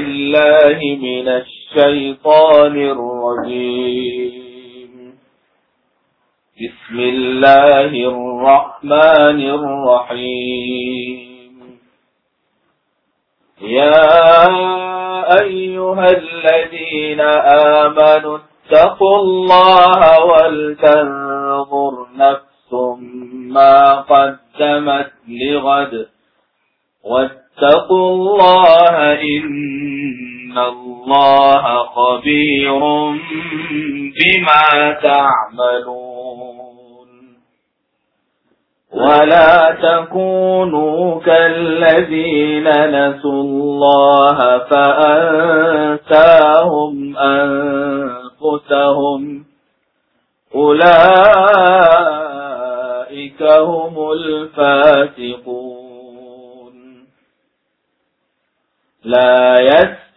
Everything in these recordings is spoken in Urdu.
الله من الشيطان الرجيم. بسم الله الرحمن الرحيم. يا أيها الذين آمنوا اتقوا الله ولتنظر نفس ما قدمت لغد. واتقوا الله إن الله خبير بما تعملون ولا تكونوا كالذين نسوا الله فأنساهم أنفسهم أولئك هم الفاسقون لا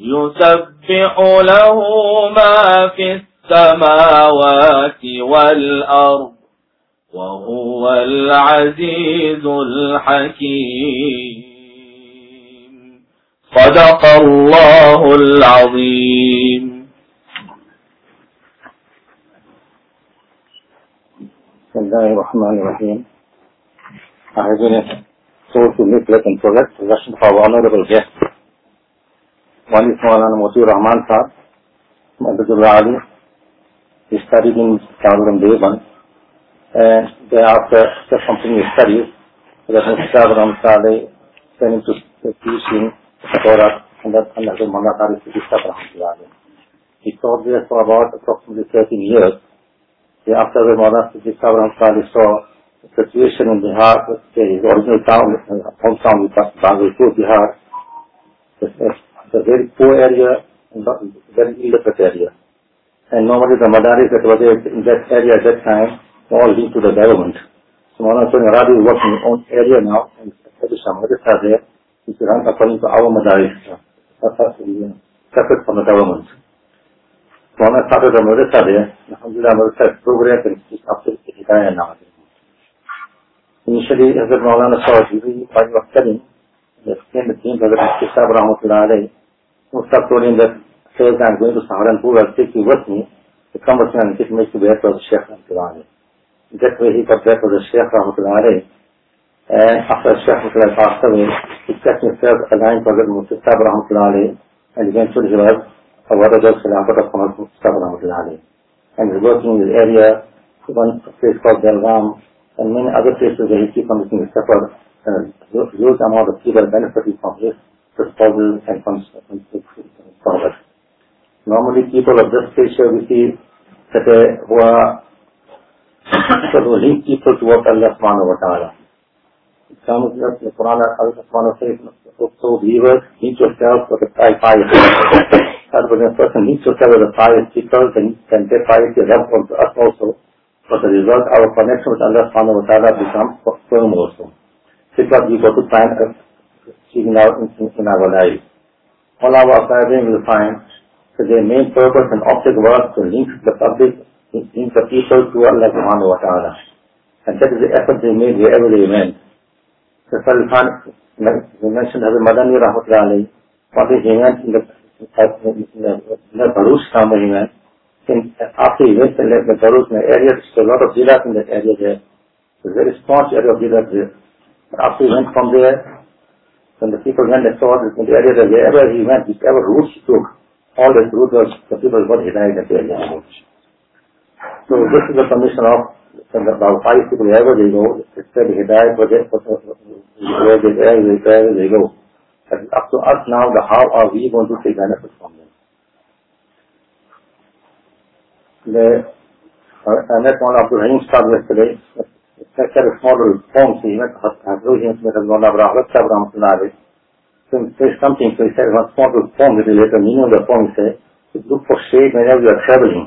يسبح له ما في السماوات والأرض وهو العزيز الحكيم صدق الله العظيم بسم الله الرحمن الرحيم. I have been told to leaflet and. One is Maulana Moti Rahman Saab, Madhullah Ali. He studied in Kandam Devan. And thereafter, after completing his studies, that Mr. Ram Saleh sent him to teach in Ali. He taught there for about approximately 13 years. After the Maulana Siddhista Rahmatullah saw the situation in Bihar, his original town, the hometown, Bangladesh, Bihar, a very poor area, very illiterate area. And normally the madaris that were in that area at that time all linked to the government. So Maulana Swami Rabi is working in his own area now and established a madrasa there which runs according to our madaris, separate from the government. So Maulana started a madrasa there. Alhamdulillah, madrasa has progressed and it's up to Hidayah now. Initially, Hazrat Maulana saw Jibreel while he was studying, he explained the thing to Hazrat Kisab Rahmatullah alayhi. Mustab told him that, says I'm going to Saharanpur, I'll take you with me, to come with me and take me to the of the Sheikh Rahmatullah. That way he got back with the Sheikh Rahmatullah. And after Sheikh Rahmatullah passed away, he kept himself aligned to Hazrat Mustab Rahmatullah and eventually he was a Wadadah Khilafat of Mustab Rahmatullah. And he's working in the area, one place called Belram, and many other places where he keeps on making a separate uh, huge amount of people benefiting from his proposals and forward. Normally people of this station we see that they, who are because link people towards Allah subhanahu wa ta'ala. It comes in the Quran, Allah subhanahu wa ta'ala says, so believers, meet yourself with the five pious That when a person meets yourself with the pious people, then, then their piety rubs onto us also. But the result, our connection with Allah subhanahu wa ta'ala becomes firm also. Is what we got to find out in, in, in our lives. All our gathering will find that their main purpose and object was to link the public, link the people to Allah subhanahu wa ta'ala. And that is the effort they made wherever they went. So Salman, we mentioned Hazrat Madani Rahmatullah one day he went in the, in the, in the Baruch where he went. And after he went in the, the area, there's a lot of zirat in that area there. It's a very staunch area of zirat there. After he went from there, when the people went and saw the area that wherever he went, whichever route he took, all the route was, the people got hidayat in the area. So this is the permission of from the, about five people, wherever they go, it's said hidayat, where they, where they, wherever they go. But up to us now, the how are we going to take benefit from them. The, uh, I met one Abdul Rahim Sahib yesterday, such a small poem he went with Hazwan Abraham Rahmatullah So he says something, one small poem that he later meaning of the poem he said, look for shade whenever you are traveling.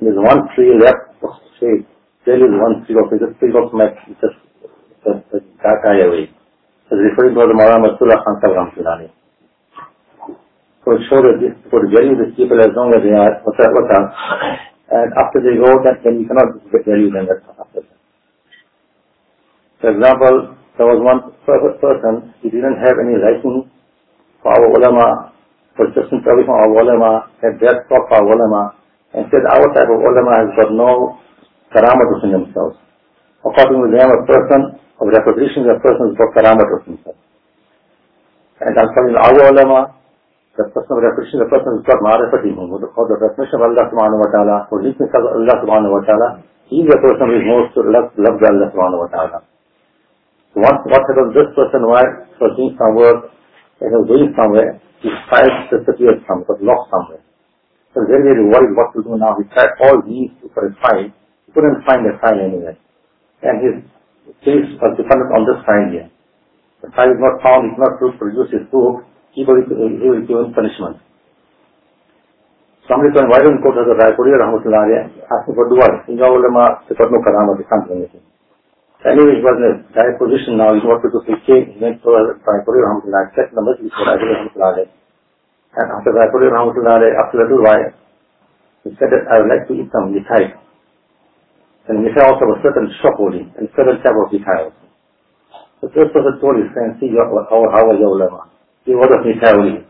There's one tree left for shade. There is one tree of just tree of my just just dark eye away. He's referring to the Maulana Rasulullah Khan Sahib Rahmatullah So it showed that this for value these people as long as they are what's that, what's that. And after they go, then, you cannot get value them after that. For example, there was one person, he didn't have any liking for our ulama, for Justin Travi from our ulama, had that talk for our ulama, and said our type of ulama has got no karamat within themselves. According to them, a person of recognition, a person has got karamat within himself. And to our ulama, the person of recognition, the person has got ma'rifat in him, the recognition of Allah subhanahu wa ta'ala, for listening to Allah subhanahu wa ta'ala, he is the person who is most loved by Allah subhanahu wa ta'ala. What, what happens this person while searching some work and was going somewhere, his file disappeared somewhere, lost somewhere. So very, very worried what to do now. He tried all these for his file. He couldn't find the file anywhere. And his case was dependent on this file here. The file is not found, he cannot produce his proof, he will, he will be given punishment. Somebody him, why don't you go to the Raipuri Rahmatullah asking for dua? In your ulama, they got no karama, they can't do anything. Anyway, he was in a direct position now. He wanted to he went to Raipuri Rahmatullah, the masjid for Raipuri Rahmatullah. And after Raipuri Rahmatullah, after a little while, he said that I would like to eat some mithai. And mithai also was certain shop only, and certain type of mithai also. The first person told his friend, see, how, how are your ulama? He ordered mithai only.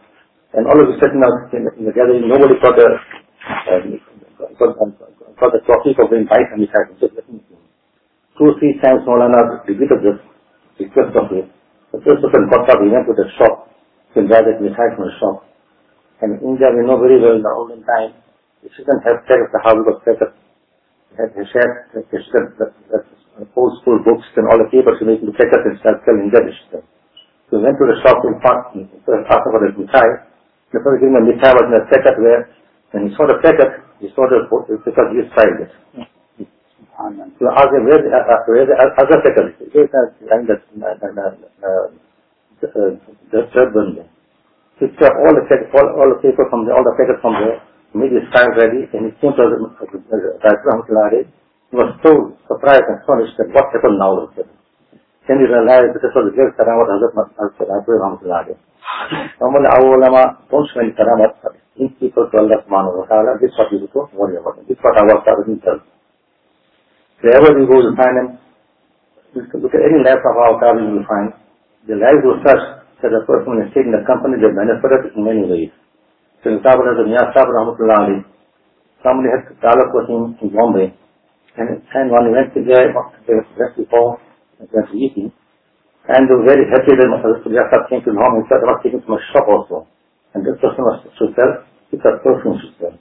And all of a sudden, in, in the gathering, nobody got the, uh, got, got the topic of the invite and mithai two, three times Maulana repeated this request of me. So this was in Kolkata, we went to the shop, to drive it inside from the shop. And in India, we know very well in the olden time, shouldn't have said the how was better. Had he shared the chicken, old school books and all the papers related to checkers and stuff, tell in the chicken. So we went to the shop in Patten, to the asked for the Mishai. The first thing the Mishai was in a second where, and he saw the second, he saw the, because he signed it. Mm. So as a where the other second it the third one picked all the all, all the paper from the all the paper from the his file ready and he came to the Rahmatullah he was so surprised and astonished that what happened now. Then he realized that this was the great karamat Hazrat Rahmatullah Normally our ulama don't show any karamat in people to Allah subhanahu wa ta'ala. This is what we do worry about. This is what our. Wherever we go to find them, look at any life of our travel, you will find the lives were such that the person is taking the company, they benefited in many ways. So in Sabah, the Miyah Sabah Rahmatullah Ali, somebody had dialogue with him in Bombay, and, and when he went to there, they went before, went to eating, and they were very happy that Mr. Miyah came to the home and said about taking from a shop also. And this person was to sell, it's a perfume to sell.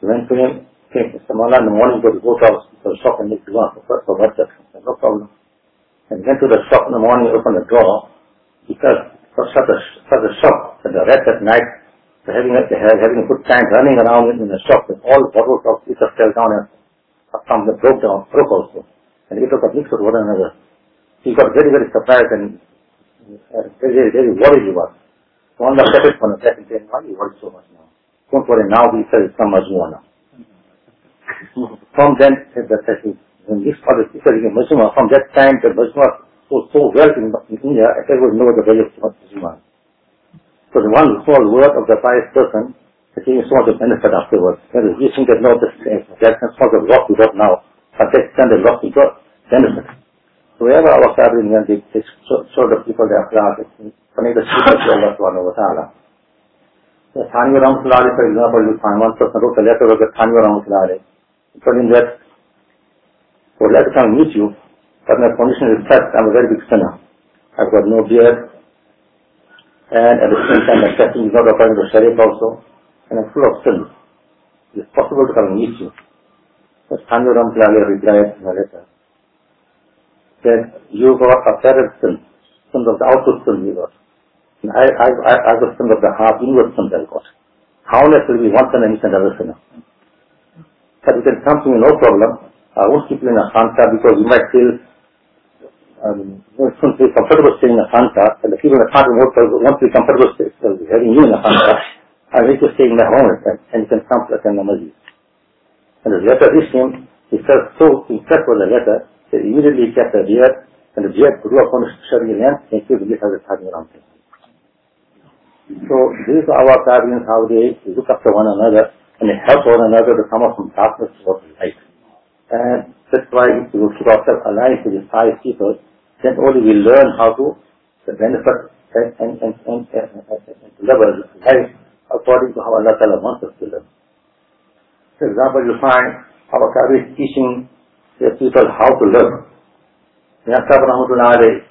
He went to him, came to Samala in the morning, go to go to the shop and make dua for first for what no problem. And went to the shop in the morning, opened the door, because for such a, such a shop, that the rest at night, they're having having a good time running around in the shop with all bottles of liquor fell down and some that broke down, broke also. and he took a mix of one another. He got very, very surprised and uh, very, very worried he was. One looked at it for a second saying, why are you worried so much now? Don't worry, now he says some Majmua now. from then, that, that he, when this father said Majmua, from that time the Majmua was so well in, in India, everyone knows the value of Majmua. So the one small word of the pious person, taking so much of benefit afterwards. Whereas we think that no, this that small of rock we got now, but that kind of rock we got benefit. So wherever our and they, they show, show the people their class, connect the people to Allah subhanahu wa ta'ala. Thani Ramsulari, for example, you find one person wrote a letter of Thani Ramsulari, telling that, for let to come meet you, but my condition is such, I'm a very big sinner. I've got no beard, and at the same time my fasting is not according to Sharif also, and I'm full of sins. It's possible to come and meet you. But Thani Ramsulari replied in letter, that you got a parent sin, sin of the sin you got. And I, I, I, I got sin of the half inward sin I got. How less will be one sin and each another sinner? But you can come to me, no problem. I won't keep you in a khanta because you might feel um, you won't feel comfortable staying in a khanta, and the people in the khanta won't, won't feel comfortable stay, uh, having you in a khanta. I make you stay in the home and, and you can come to attend the masjid. And the letter reached him, he felt so impressed with the letter, that immediately he kept a beard, and the beard grew upon his Shari land, and he killed the Hazrat Hadi Ramti. So these are our guardians, how they look after one another, and they help one another to come up from darkness towards light. And that's why if we keep ourselves aligned to these five people, then only we learn how to benefit and, and, and, and, and, live life according to how Allah Ta'ala wants us to live. For example, you find our Kabir is teaching the people how to live. Yasab Rahmatullah alayhi,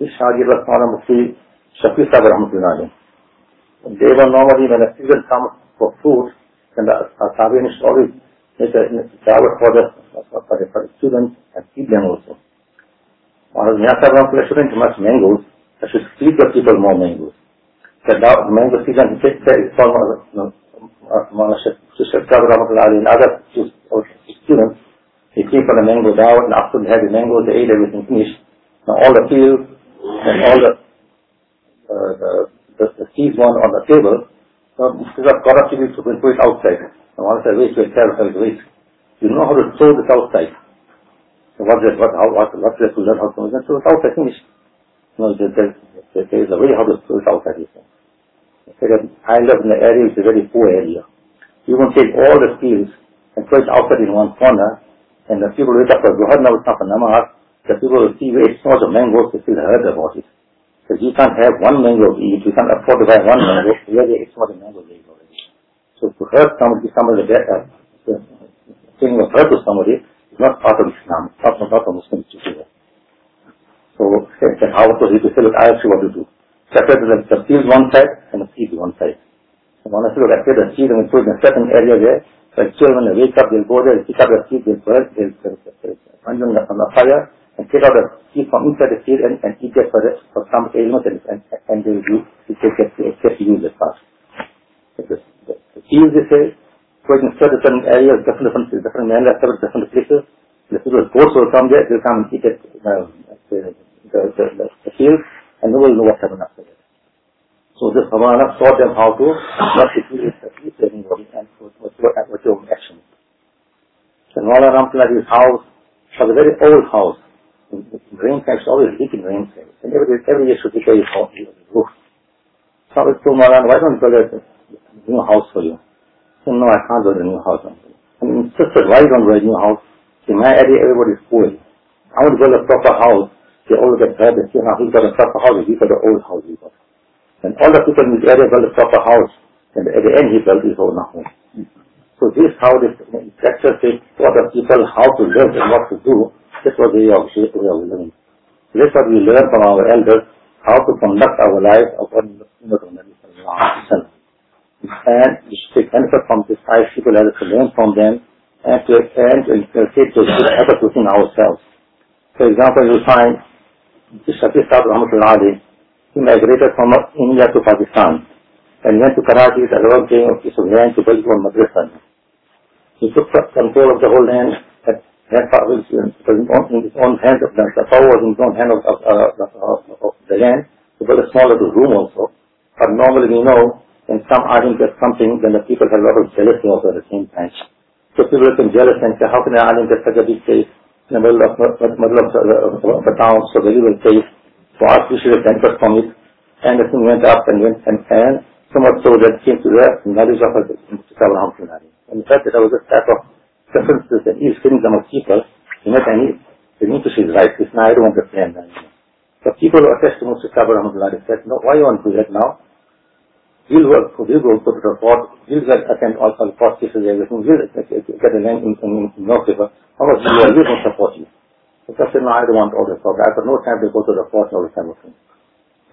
this Shagir Rasmana Shafi Sahib Rahmatullah alayhi. They were normally when a student comes for food, and the Kabir is always make a dawah for the, for the, students and feed them also. While Yasab Rahmatullah shouldn't much mangoes, I should feed the people more mangoes. The mango season, it's almost, you know, Mawlana Sheikh Rahmatullah and other students, they came for the mango dawah and after they had the mango, they ate everything finished. Now all the fields and all the, uh, the, the, the one on the table, so instead of corrupting we put it outside. Now once I wait, we terrified wait. You know how to throw this outside. So what is what, how, what, what is to learn how to throw it? Outside finished. No, there, there, there is a way how to throw it outside. Said. I live in the area, it's a very poor area. You can take all the fields and put it outside in one corner, and the people wake up for now not for Namaz, the people will see it's not the mangoes, they still heard about it. Because you can't have one mango to eat, you can't afford to buy one mango, really it's not a mango leaf already. So to hurt somebody, somebody that, uh, saying of hurt to somebody is not part of Islam, it's not, not a Muslim to do that. So, then how to do, say, look, I'll see what to do. Separate the, field one side and the seed one side. And when I say, look, I put the seed and put in a certain area there, like children, when they wake up, they'll go there, they pick up the seed, they'll burn, they'll, they'll, they'll find them on the fire, and take out the seed from inside the seed and, and eat it for, the, for some ailment, and, and, and use, they take it, they get to use it fast. The, the, the they say, put in certain areas, different, different, different areas, different places, the people, goats will come there, they'll come and eat it, uh, the, the, the, the, the field, and they will know what happened after that. So this Havana taught them how to not it anybody and with, with, with your action. So Mawla Ramtulah's house was a very old house. Rain times always leaking rain times. And every, every be his house, roof. So I told Mawlana, why don't you build a new house for you? He said, no, I can't build a new house. And insisted, why don't build a new house? In my area, everybody is poor. I want to build a proper house. They all get hurt and say, now he's got a proper house, he's got an old house he got. And all the people in this area built a proper house. And at the end he built his own home. So this how this lecture says what the people how to live and what to do. This was the of, of. This is what we learn from our elders, how to conduct our life to the Sunnah of. And we should take benefit from this five people as to learn from them and to, and to inculcate good habits within ourselves. For example, you find Shafi Sahib Rahmatullah Ali, he migrated from India to Pakistan and went to Karachi to allowed him of his land to build one madrasa. He took control of the whole land That power was uh, in his own hands, the power was in his own hand of, of, of, of the land to build a smaller room also. But normally we know when some alim gets something, then the people have a lot of jealousy also at the same time. So people become jealous and say, how can an alim get such a big place in the middle of, middle of, of the town, so very well place. So us, we should have benefit from it. And the thing went up and went and, and so much so that came to the knowledge of Mustafa Alhamdulillah. And the fact that there was a type of differences that he's feeling among people, you know, and he, the need to see the right. This now I don't understand that. So people who attest to Mustafa Alhamdulillah said, no, why you want to do that now? We'll work, we'll go to the report, we'll get, attend all, all court cases, everything, we'll get a land in, in, in River. How much we are, we will support you. So I said, no, I don't want all this talk. I have no time to go to the court and all the time.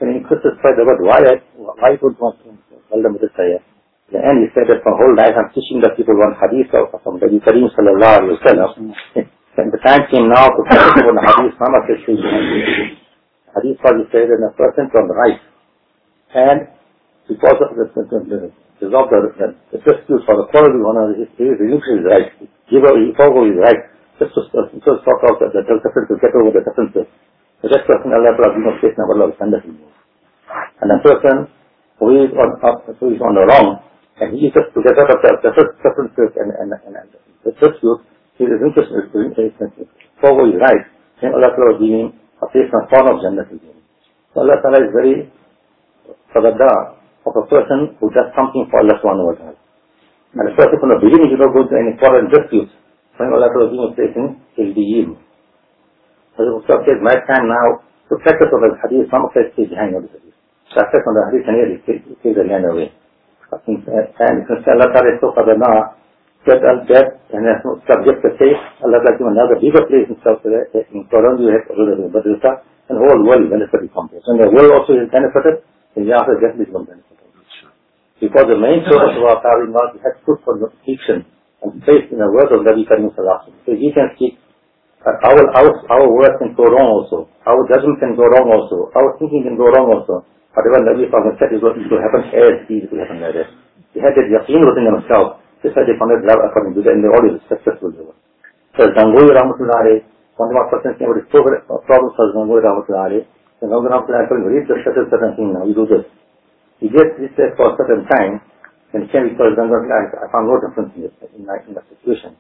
And he could satisfied about why I, why would want to tell them this. And he said that for whole life I'm teaching the people one hadith of from Nabi Kareem sallallahu alayhi wa sallam. And the time came now to tell people the hadith, Mama says, hadith was said in a person from the right. And because of the, the, the, the, the, the, dispute for the quality one of his, his is right. Give up, he forgo is right. Just to, to sort out the, the, the differences, get over the differences. The rest person, Allah Ta'ala, give no space, now Allah will send And the person who is on, who is on the wrong, and he is just to get out of the, the differences and, and, and, and the dispute, he is interested in forgo is right. Then Allah Ta'ala will give him a place in the of Jannah. to So Allah Ta'ala is very, for the of a person who does something for Allah subhanahu wa ta'ala. And the person from the beginning did not go to any foreign disputes. When Allah Ta'ala was being taken, he'll be yield. So the Prophet says, my time now to practice on the hadith, some of it is behind the hadith. Practice on the hadith and here he takes the land away. And Allah Ta'ala is so qadana, that al that and as subject to say, Allah Ta'ala give another bigger place South in Quran you have already, but and the whole world benefited from this. And the world also is benefited, and the after death is benefited. Because the main source of our power not has put for fiction and faith in the word of Nabi Karim Sallallahu So he can speak, uh, our, our, our words can go wrong also, our judgment can go wrong also, our thinking can go wrong also. Whatever Nabi Sallallahu said is what is to happen as he is to happen like that. They had that yaqeen within themselves. That's why they that love according to that and they always successful. So Zangoyi Rahmatullahi, one of our persons came with problems for Zangoyi Rahmatullahi, and Zangoyi Rahmatullahi told him, read the certain thing now, you do this. He gets this test for a certain time, and can be called Zangar I found no difference in, this, in, my, in that situation.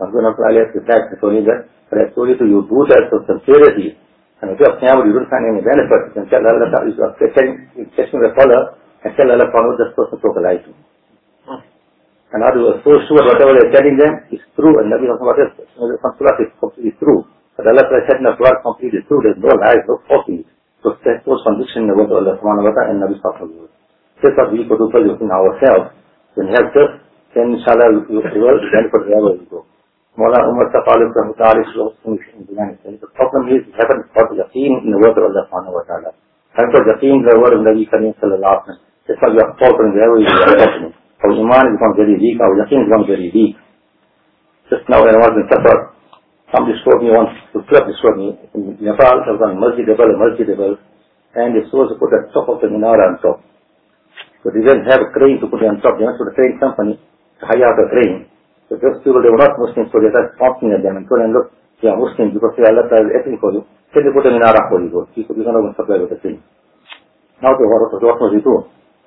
Ali has replied to Tony that, but I told you to you do that for sincerity, كانوا في أقنعة واليورو كان يعني بألف بس كان شاء الله لا تعيش كان كشف شاء الله لا تعود دستور سوق العيش كان هذا الصور شو الرسالة ولا الكلام ده؟ النبي صلى الله عليه وسلم صلاة يسترو فده لا تشهدنا صلاة كومبليت يسترو لأن هو العيش هو قصي تستيقظ condition نقول الله سبحانه وتعالى النبي صلى الله عليه وسلم. What we could do for you in ourselves. When help us then inshallah you will then for you go. Mullah Umar Taqalib Rahmatullah is The problem is we haven't got yaqeen in the word of Allah subhanahu wa ta'ala. Haven't got yaqeen in the word of Nabi Kareem sallallahu alayhi wa That's why we are faltering wherever we are Our iman has become very weak, our yaqeen has become very weak. Just now when I was in Safar, somebody showed me once, the club showed me, in Nepal there was a masjid, a masjid, and they supposed to put the top of the minara on top. So they didn't have a crane to put it on top. They went to the crane company to hire a crane. sur le développement muslim sur l'état continue de même que l'autre qui est muslim du côté Allah تعالى ethnic ko c'est le côté mina rakho ko qui ko disana gon supply the c'est now the water to water to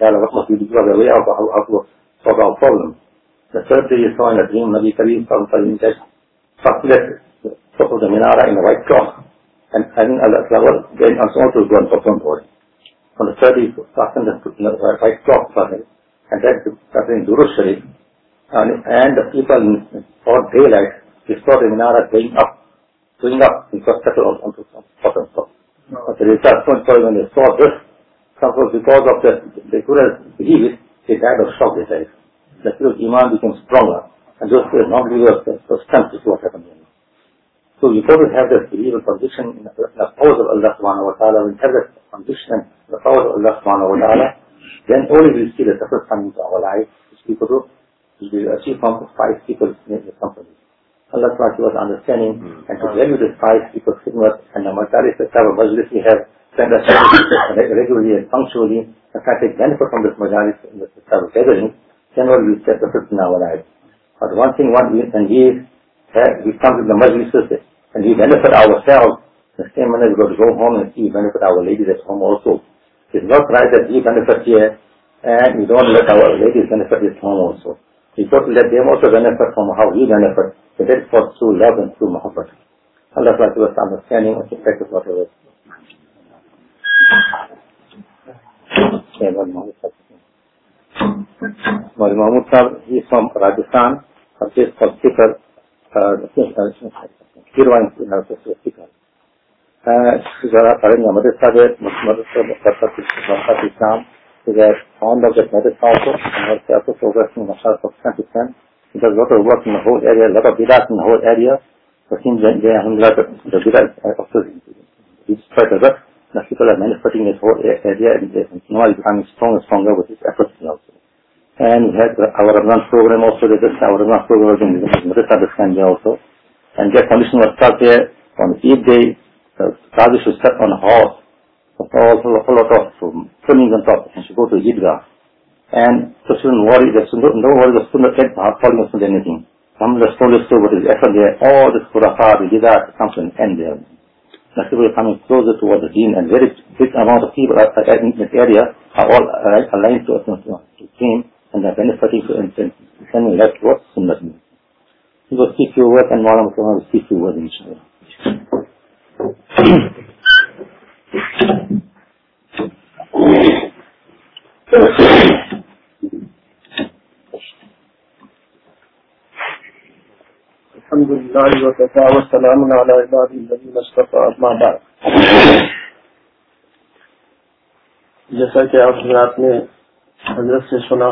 قال وقت في دكتور of أو أو أو our problem the third day he saw in a dream Nabi Kareem صلى الله he وسلم فصلت تخرج the Ara in a white cloth. and and Allah then also to go and perform for it On the third day, fasten the right clock for him, and then started in Durus Sharif, and, and the people in broad daylight, they saw the Minara going up, going up, and settle on, onto bottom top. But the result point when they saw this, suppose because of the, they couldn't believe it, they died of shock, they said. The people's iman became stronger, and those who not believers were stunned to what happened. So we got to have that belief and conviction in the, the power of Allah subhanahu wa ta'ala. We have that conviction in the power of Allah subhanahu wa ta'ala, then only we see the success coming to our life, which we could do, we will achieve from five people in the company. Allah subhanahu wa ta'ala understanding mm-hmm. and to value the five people khidmat and the the type of majlis we have, spend us regularly and punctually and try to take benefit from this majlis and this type of gathering, cannot be separated in our lives. But one thing, one, and Eh? we, we come to the majlises and we benefit ourselves, the same manner we got to go home and see benefit our ladies at home also. It's not right that we benefit here and we don't let our ladies benefit at home also. We got to let them also benefit from how we benefit. But that's for through love and through muhabbat. Allah give us understanding the practice whatever. Mahmud Sahib, he is from Rajasthan, a place Sikar, Irvine Festival. Zara Taranya Madhya Pakistan is the Madhya also and has also in a lot of work in the whole area, a lot of bidat in the whole area. So since they are handling the bidat also is quite a lot. The people are manufacturing this whole area and they are becoming stronger and stronger with this effort. And we had our Ramadan program also, our Ramadan program was in the Madrasa Biskanji also. And their condition was start there on the Eid day, the Qazi should step on a horse, a lot of um, trimmings on top, and should go to Yidgah. And so shouldn't worry, there should no, worry, the student can't falling us with anything. Some of the scholars still with his effort there, all this Khurafat, the Yidgah, comes to an end there. The people are coming closer towards the deen, and very big amount of people in this area are all uh, aligned to to, to him, and they're benefiting to him, sending left towards Sunnah. means. He will speak your word, and Maulana will speak your word, inshallah. الحمد لله وكفى والسلام على عباد الذين اصطفى اما بعد جیسا کہ آپ حضرات نے حضرت سے سنا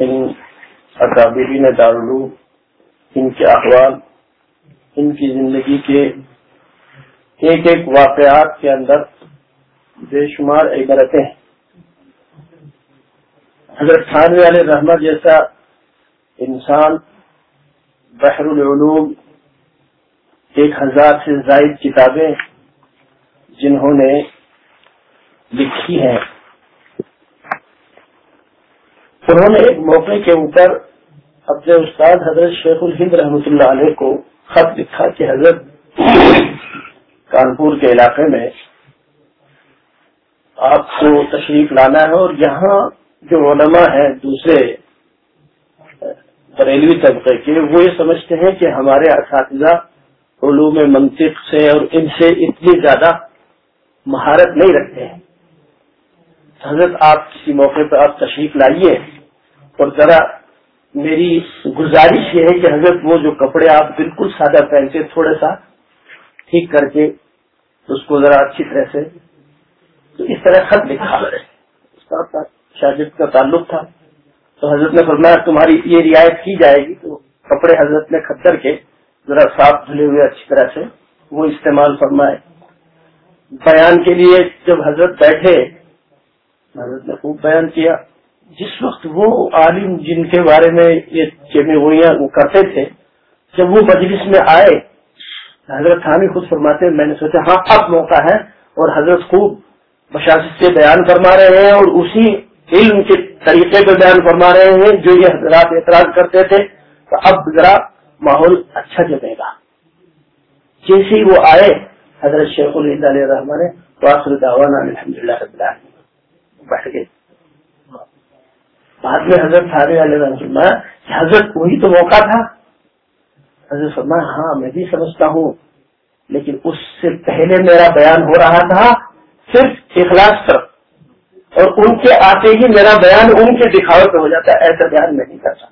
ان اکابرین دارالعلوم، ان کے احوال ان کی زندگی کے ایک ایک واقعات کے اندر بے شمار عبرتیں حضرت خانوی علیہ رحمت جیسا انسان، بحر العلوم، ایک ہزار سے زائد کتابیں جنہوں نے لکھی ہیں۔ انہوں نے ایک موقع کے اوپر اپنے استاد حضرت شیخ الہند رحمۃ اللہ علیہ کو خط لکھا کہ حضرت کانپور کے علاقے میں آپ کو تشریف لانا ہے اور یہاں جو علماء ہیں دوسرے بریلوی طبقے کے، وہ یہ سمجھتے ہیں کہ ہمارے اساتذہ علوم منطق سے اور ان سے اتنی زیادہ مہارت نہیں رکھتے ہیں۔ حضرت، آپ کسی موقع پر آپ تشریف لائیے۔ اور ذرا میری گزارش یہ ہے کہ حضرت وہ جو کپڑے آپ بالکل سادہ پہنتے تھوڑا سا ٹھیک کر کے اس کو ذرا اچھی طرح سے تو اس طرح خط لکھا۔ استاد شاگرد کا تعلق تھا۔ تو حضرت نے فرمایا تمہاری یہ رعایت کی جائے گی تو کپڑے حضرت نے کر کے ذرا صاف دھلے ہوئے اچھی طرح سے وہ استعمال فرمائے۔ بیان کے لیے جب حضرت بیٹھے، حضرت نے خوب بیان کیا۔ جس وقت وہ عالم جن کے بارے میں یہ چیمویاں کرتے تھے، جب وہ مجلس میں آئے، حضرت خانی خود فرماتے، میں نے سوچا ہاں اب موقع ہے اور حضرت خوب بشاست سے بیان فرما رہے ہیں اور اسی علم کے طریقے پہ بیان فرما رہے ہیں جو یہ حضرات اعتراض کرتے تھے۔ تو اب ذرا ماحول اچھا جمے گا۔ جیسے ہی وہ آئے، حضرت شیخ علیہ رحمان تو آخر دعوانا الحمد للہ بیٹھ گئے۔ بعد میں حضرت علیہ رحمۃ حضرت وہی تو موقع تھا۔ حضرت فرمایا ہاں میں بھی سمجھتا ہوں، لیکن اس سے پہلے میرا بیان ہو رہا تھا صرف اخلاص طرف اور ان کے آتے ہی میرا بیان ان کے دکھاوے پہ ہو جاتا ہے، ایسا بیان میں نہیں کرتا۔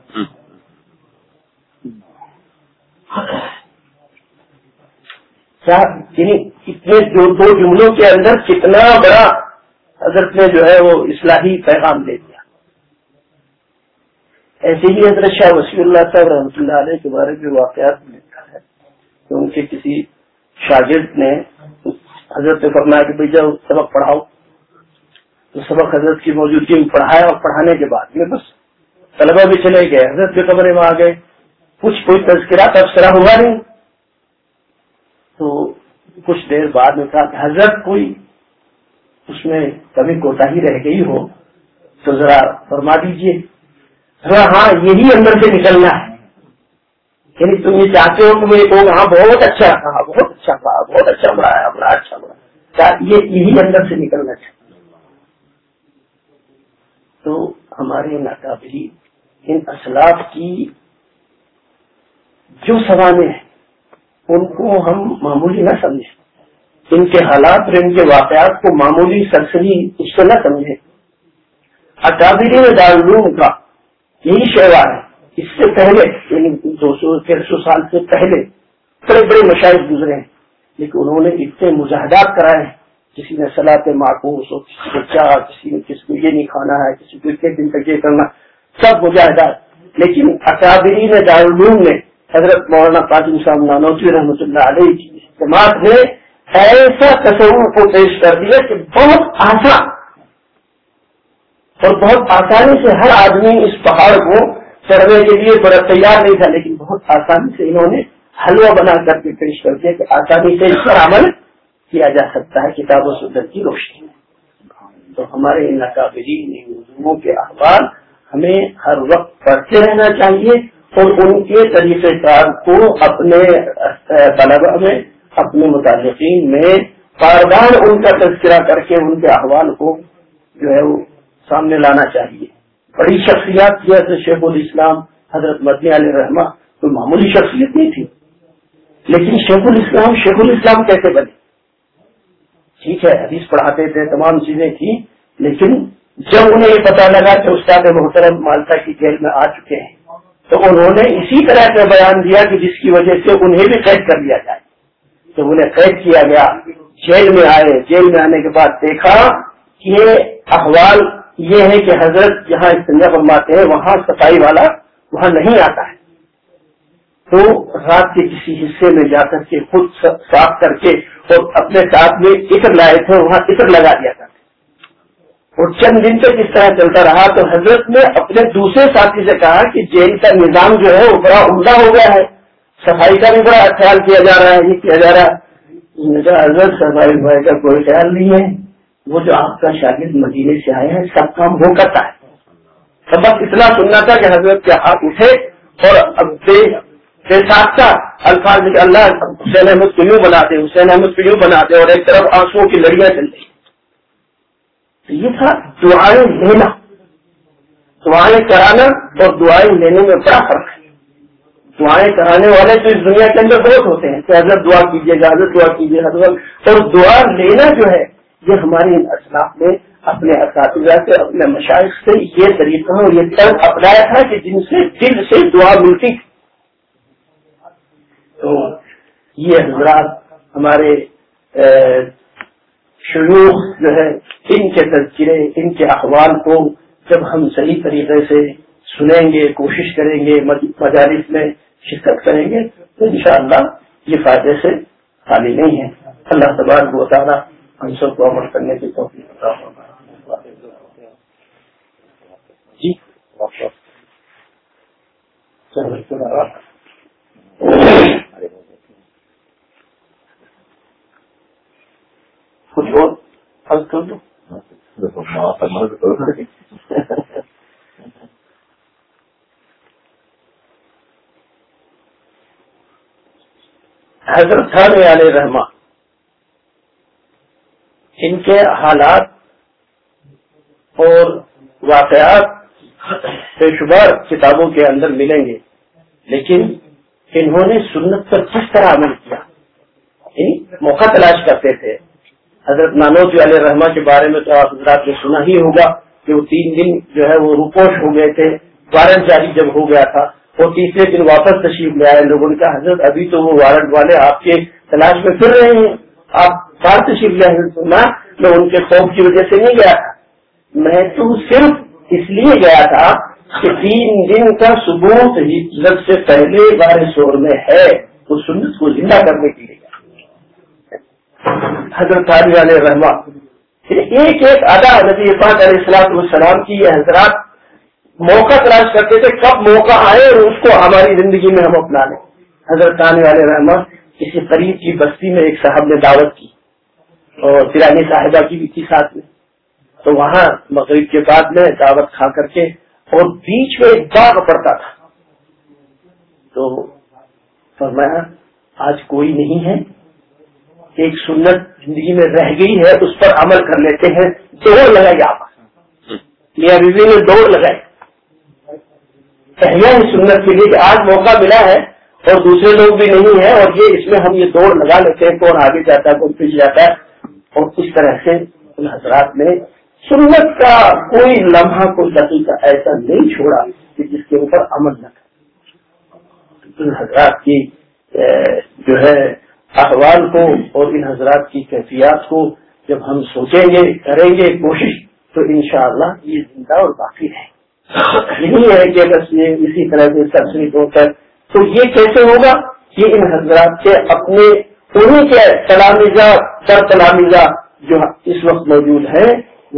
کیا؟ یعنی اتنے دو دو جملوں کے اندر کتنا بڑا حضرت نے جو ہے وہ اصلاحی پیغام دے دیا۔ ایسے ہی حضرت شاہ وسیع اللہ صاحب رحمۃ اللہ علیہ کے بارے میں واقعات لکھا ہے کہ ان کے کسی شاگرد نے حضرت نے فرمایا کہ بھائی جب سبق پڑھاؤ۔ تو سبق حضرت کی موجودگی میں پڑھایا اور پڑھانے کے بعد میں بس طلبہ بھی چلے گئے، حضرت کے کمرے میں آ گئے۔ کچھ کوئی تذکرہ تبصرہ ہوا نہیں۔ تو کچھ دیر بعد میں کہا کہ حضرت کوئی اس میں کبھی کوتا ہی رہ گئی ہو تو ذرا فرما دیجیے ہاں یہی اندر سے نکلنا ہے۔ یعنی تم یہ چاہتے ہو کہ وہ ایک ہاں بہت اچھا کہا، بہت اچھا کہا، بہت اچھا بڑھایا بڑا اچھا بڑھا یہ یہی اندر سے نکلنا چاہیے۔ تو ہمارے ناقابلی ان اسلاف کی جو سوانے ہیں، ان کو ہم معمولی نہ سمجھیں۔ ان کے حالات اور ان کے واقعات کو معمولی سرسری اس سے نہ سمجھیں۔ اکابری دارالعلوم کا یہی شیوا ہے۔ اس سے پہلے یعنی دو سو، تیرہ سو سال سے پہلے بڑے بڑے مشاہد گزرے ہیں۔ لیکن انہوں نے اتنے مجاہدات کرائے ہیں۔ کسی نے سلاط معقوص ہو کسی کو چاہ، کسی نے کسی کو یہ نہیں کھانا ہے، کسی کو اتنے دن تک یہ کرنا، سب مجاہدات۔ لیکن اکابرین دارالعلوم نے حضرت مولانا قاسم صاحب نانوی رحمۃ اللہ علیہ کی جماعت نے ایسا تصور کو پیش کر دیا کہ بہت آسان اور بہت آسانی سے ہر آدمی اس پہاڑ کو چڑھنے کے لیے بڑا تیار نہیں تھا، لیکن بہت آسانی سے انہوں نے حلوہ بنا کر کے پیش کر دیا کہ آسانی سے اس پر عمل کیا جا سکتا ہے، کتاب و سدر کی روشنی میں۔ تو ہمارے ان اردوؤں کے اخبار ہمیں ہر وقت پڑھتے رہنا چاہیے اور ان کے طریقہ کار کو اپنے طلبا میں، اپنے متعلقین میں بار بار ان کا تذکرہ کر کے ان کے احوال کو جو ہے وہ سامنے لانا چاہیے۔ بڑی شخصیات جیسے شیخ الاسلام حضرت مدنی علیہ رحمہ کوئی معمولی شخصیت نہیں تھی۔ لیکن شیخ الاسلام شیخ الاسلام کیسے بنے؟ ٹھیک ہے، حدیث پڑھاتے تھے، تمام چیزیں تھیں، لیکن جب انہیں یہ پتا لگا کہ استاد محترم مالتا کی جیل میں آ چکے ہیں، تو انہوں نے اسی طرح کا بیان دیا کہ جس کی وجہ سے انہیں بھی قید کر لیا جائے۔ جب انہیں قید کیا گیا، جیل میں آئے، جیل میں آنے کے بعد دیکھا کہ احوال یہ ہے کہ حضرت جہاں استنجا فرماتے ہیں، وہاں صفائی والا وہاں نہیں آتا ہے۔ تو رات کے کسی حصے میں جا کر کے خود صاف کر کے اور اپنے ساتھ میں عطر لائے تھے، وہاں عطر لگا دیا تھا۔ اور چند دن تک اس طرح چلتا رہا تو حضرت نے اپنے دوسرے ساتھی سے کہا کہ جیل کا نظام جو ہے وہ بڑا عمدہ ہو گیا ہے۔ صفائی کا بھی بڑا خیال کیا جا رہا ہے، یہ کیا جا رہا ہے۔ حضرت صفائی بھائی کا کوئی خیال نہیں ہے۔ وہ جو آپ کا شاگرد مدینے سے آئے ہیں، سب کام وہ کرتا ہے۔ سبق اتنا سننا تھا کہ حضرت کے ہاتھ اٹھے اور اب بے ساختہ الفاظ اللہ حسین احمد کو یوں بنا دے، حسین احمد کو یوں بنا دے اور ایک طرف آنسو کی لڑیاں چل رہی۔ یہ تھا دعائیں لینا۔ دعائیں کرانا اور دعائیں لینے میں بڑا فرق ہے۔ دعائیں کرانے والے تو اس دنیا کے اندر بہت ہوتے ہیں۔ کہ حضرت دعا کیجیے گا حضرت دعا کیجیے، حضرت اور دعا لینا جو ہے یہ ہمارے ان اسلاف نے اپنے اساتذہ سے، اپنے مشاعر سے یہ طریقہ اور یہ طرز اپنایا تھا کہ جن سے دل سے دعا ملتی تو یہ حضرات ہمارے شیوخ جو ہے، ان کے تذکرے، ان کے احوال کو جب ہم صحیح طریقے سے سنیں گے، کوشش کریں گے مجالس میں شرکت کریں گے، تو انشاءاللہ یہ فائدے سے خالی نہیں ہے۔ اللہ تبار کو تعالیٰ ہم سب کو عمل کرنے کی توفیق عطا جی۔ کچھ اور حل کر دو۔ حضرت علیہ رحمان ان کے حالات اور واقعات بے شمار کتابوں کے اندر ملیں گے۔ لیکن انہوں نے سنت پر کس طرح عمل کیا؟ یعنی موقع تلاش کرتے تھے۔ حضرت نانوی علیہ رحمہ کے بارے میں تو آپ حضرات نے سنا ہی ہوگا کہ وہ تین دن جو ہے وہ روپوش ہو گئے تھے۔ وارنٹ جاری جب ہو گیا تھا وہ تیسرے دن واپس تشریف لے آئے لوگوں نے کہا، حضرت، ابھی تو وہ وارنٹ والے آپ کے تلاش میں پھر رہے ہیں۔ آپ بار تشریف سنا میں ان کے خوف کی وجہ سے نہیں گیا تھا۔ میں تو صرف اس لیے گیا تھا کہ تین دن کا ثبوت ہجرت سے پہلے بار شور میں ہے، وہ سنت کو زندہ کرنے کے لیے۔ حضرت علیہ رحمہ ایک ایک ادا نبی پاک علیہ السلام السلام کی، یہ حضرات موقع تلاش کرتے تھے کب موقع آئے اور اس کو ہماری زندگی میں ہم اپنا لیں۔ حضرت علیہ رحمہ کسی قریب کی بستی میں ایک صاحب نے دعوت کی۔ اور پیرانی صاحبہ کی بھی تھی ساتھ میں۔ تو وہاں مغرب کے بعد میں دعوت کھا کر کے اور بیچ میں ایک باغ پڑتا تھا۔ تو فرمایا، آج کوئی نہیں ہے۔ ایک سنت زندگی میں رہ گئی ہے، اس پر عمل کر لیتے ہیں۔ دوڑ لگائی آپ۔ میاں بیوی نے دوڑ لگائی۔ پہلے ہی سنت کے لیے کہ آج موقع ملا ہے اور دوسرے لوگ بھی نہیں ہیں اور یہ اس میں ہم یہ دوڑ لگا لیتے ہیں، کون آگے جاتا ہے، کون پیچھے جاتا ہے۔ اور اس طرح سے ان حضرات نے سنت کا کوئی لمحہ کوئی دقیقہ ایسا نہیں چھوڑا کہ جس کے اوپر عمل نہ کرے۔ ان حضرات کی جو ہے، احوال کو اور ان حضرات کی کیفیات کو جب ہم سوچیں گے، کریں گے کوشش، تو انشاءاللہ یہ زندہ اور باقی ہے نہیں ہے کہ بس یہ اسی طرح سے سب ہو کر۔ تو یہ کیسے ہوگا؟ یہ ان حضرات کے اپنے انہیں کے تلامیزہ سر تلامیزہ جو اس وقت موجود ہے،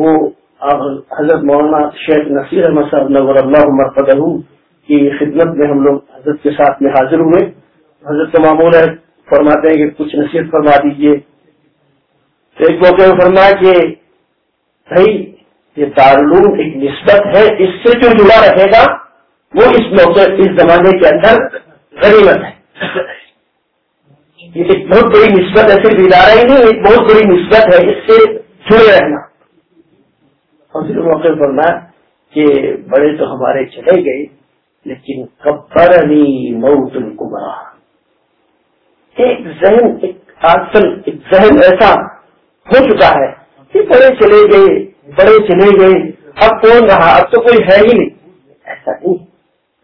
وہ حضرت مولانا شیخ نصیر احمد صاحب نور اللہ عمر کی خدمت میں ہم لوگ حضرت کے ساتھ میں حاضر ہوئے۔ حضرت کا معمول ہے، فرماتے ہیں کہ کچھ نصیحت فرما دیجیے تو ایک موقع میں فرمایا کہ بھائی، یہ دارالعلوم ایک نسبت ہے، اس سے جو جڑا رہے گا، وہ اس موقع، اس زمانے کے اندر غریبت ہے۔ یہ ایک بہت بڑی نسبت ہے، صرف ادارہ ہی نہیں، ایک بہت بڑی نسبت ہے، اس سے جڑے رہنا۔ اور پھر موقع پر میں کہ بڑے تو ہمارے چلے گئے، لیکن کبر موت القبرا۔ ایک ذہن، ایک آسن، ایک ذہن ایسا ہو چکا ہے کہ بڑے چلے گئے، بڑے چلے گئے۔ اب کون رہا؟ اب تو کوئی ہے ہی نہیں۔ ایسا نہیں۔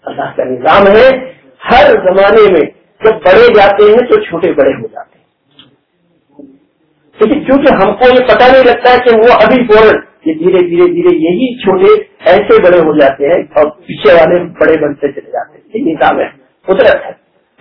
اللہ کا نظام ہے، ہر زمانے میں جب بڑے جاتے ہیں تو چھوٹے بڑے ہو جاتے ہیں۔ لیکن کیونکہ ہم کو یہ پتہ نہیں لگتا ہے کہ وہ ابھی فوراً یہ دھیرے دھیرے دھیرے یہی چھوٹے ایسے بڑے ہو جاتے ہیں اور پیچھے والے بڑے بنتے چلے جاتے ہیں۔ یہ نظام ہے قدرت ہے۔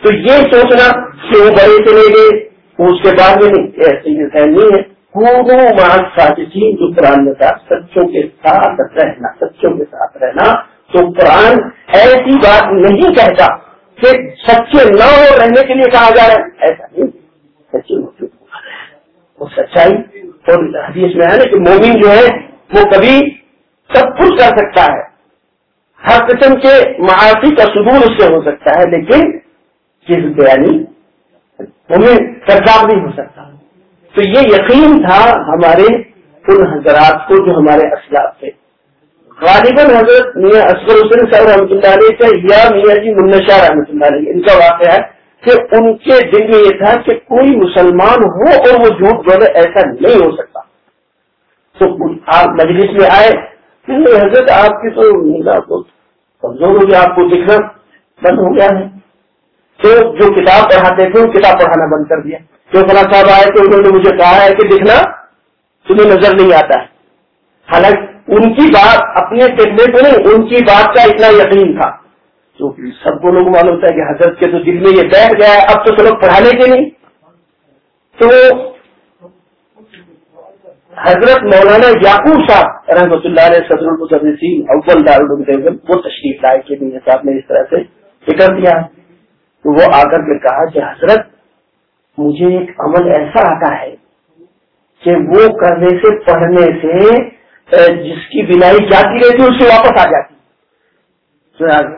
تو یہ سوچنا کہ وہ بڑے چلے گئے اس کے بعد میں ایسی نہیں ہے پورو ماس سازشی جو قرآن تھا، سچوں کے ساتھ رہنا، سچوں کے ساتھ رہنا، تو قرآن ایسی بات نہیں کہتا کہ سچے نہ ہو رہنے کے لیے کہا جا رہا ہے۔ ایسا نہیں۔ سچے وہ سچائی اور حدیث میں ہے نا کہ مومن جو ہے، وہ کبھی سب کچھ کر سکتا ہے۔ ہر قسم کے معاشی کا سبور اس سے ہو سکتا ہے، لیکن چیز بیانی ہمیں سرکار نہیں ہو سکتا۔ تو یہ یقین تھا ہمارے ان حضرات کو جو ہمارے اسلاف تھے۔ غالباً حضرت میاں اصغر حسین صاحب رحمۃ اللہ علیہ کا یا میاں جی منشا رحمۃ اللہ علیہ، ان کا واقعہ ہے کہ ان کے دل میں یہ تھا کہ کوئی مسلمان ہو اور وہ جھوٹ بولے، ایسا نہیں ہو سکتا۔ تو آپ مجلس میں آئے حضرت، آپ کی تو کمزور ہو گیا، آپ کو دکھنا بند ہو گیا ہے۔ تو جو کتاب پڑھاتے تھے، وہ کتاب پڑھانا بند کر دیا۔ جو فلاں صاحب آئے تھے انہوں نے مجھے کہا ہے کہ دکھنا، تمہیں نظر نہیں آتا۔ ہے حالانکہ ان کی بات اپنے ٹکنے کو نہیں ان کی بات کا اتنا یقین تھا۔ تو سب کو لوگ معلوم ہوتا ہے کہ حضرت کے تو دل میں یہ بیٹھ گیا ہے، اب تو چلو پڑھانے کے نہیں۔ تو حضرت مولانا یعقوب صاحب رحمۃ اللہ علیہ صدر المدرسین اول دار وہ تشریف لائے کے لیے صاحب نے اس طرح سے فکر دیا۔ تو وہ آ کر کے کہا کہ حضرت، مجھے ایک عمل ایسا آتا ہے کہ وہ کرنے سے پڑھنے سے جس کی بینائی جاتی رہتی اس سے واپس آ جاتی۔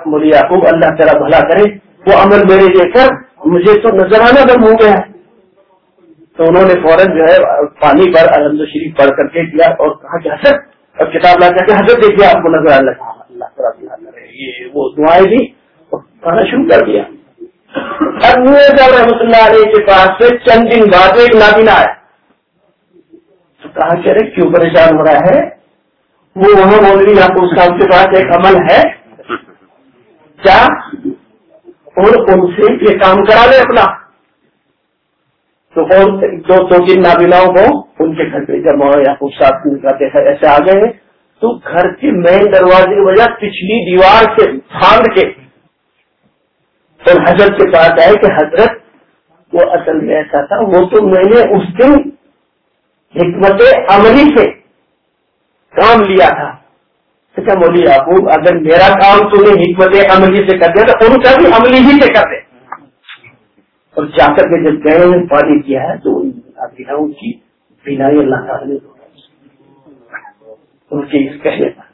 بولی یعقوب، اللہ تعالیٰ بھلا کرے، وہ عمل میرے دیکھ کر، مجھے تو نظر آنا بند ہو گیا۔ تو انہوں نے فوراً جو ہے، پانی پر الحمد شریف پڑھ کر کے دیا اور کہا کہ حضرت اب کتاب لا کر کے حضرت دیکھیے آپ کو نظر آنے لگا۔ اللہ تعالیٰ بھلا کرے۔ یہ وہ دعائیں دی اور کہنا شروع کر دیا۔ اب رحمۃ اللہ علیہ کے پاس سے چند دن بعد ایک نابینا آیا۔ تو کہا کہ ارے، کیوں پریشان ہو رہا ہے؟ وہ وہاں مولوی یعقوب صاحب کے پاس ایک عمل ہے۔ کیا؟ اور ان سے یہ کام کرا لے اپنا۔ تو اور دو دو تین نابیناؤں کو ان کے گھر پہ جب یعقوب صاحب کہتے ہیں ایسے آ گئے تو گھر کے مین دروازے کی وجہ پچھلی دیوار سے پھاند کے۔ اور حضرت کے پاس آئے کہ حضرت، وہ اصل میں ایسا تھا، وہ تو میں نے اس دن حکمت عملی سے کام لیا تھا۔ اچھا مولی یعقوب اگر میرا کام تو نے حکمت عملی سے کر دیا تو ان کا بھی عملی ہی سے کر دے۔ اور جا کر کے جب گئے نے پانی کیا ہے تو ان کی بینائی اللہ تعالی نے ان کے اس کہنے پر۔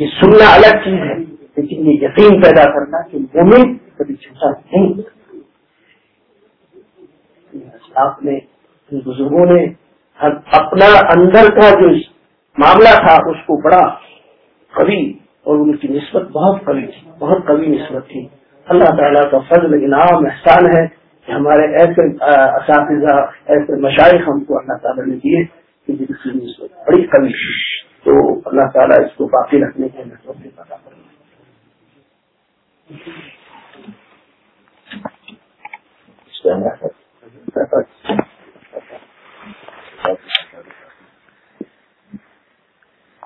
یہ سننا الگ چیز ہے، لیکن یہ یقین پیدا کرنا کہ مومن کبھی چھوٹا نہیں۔ آپ نے بزرگوں نے اپنا اندر کا جو معاملہ تھا، اس کو بڑا کبھی اور ان کی نسبت بہت کبھی تھی، بہت کبھی نسبت تھی۔ اللہ تعالیٰ کا فضل انعام احسان ہے کہ ہمارے ایسے اساتذہ، ایسے مشائق ہم کو اللہ تعالیٰ نے دیے کہ جن کی نسبت بڑی کمی تھی۔ تو اللہ تعالیٰ اس کو باقی رکھنے کے نسبت پتا کرنا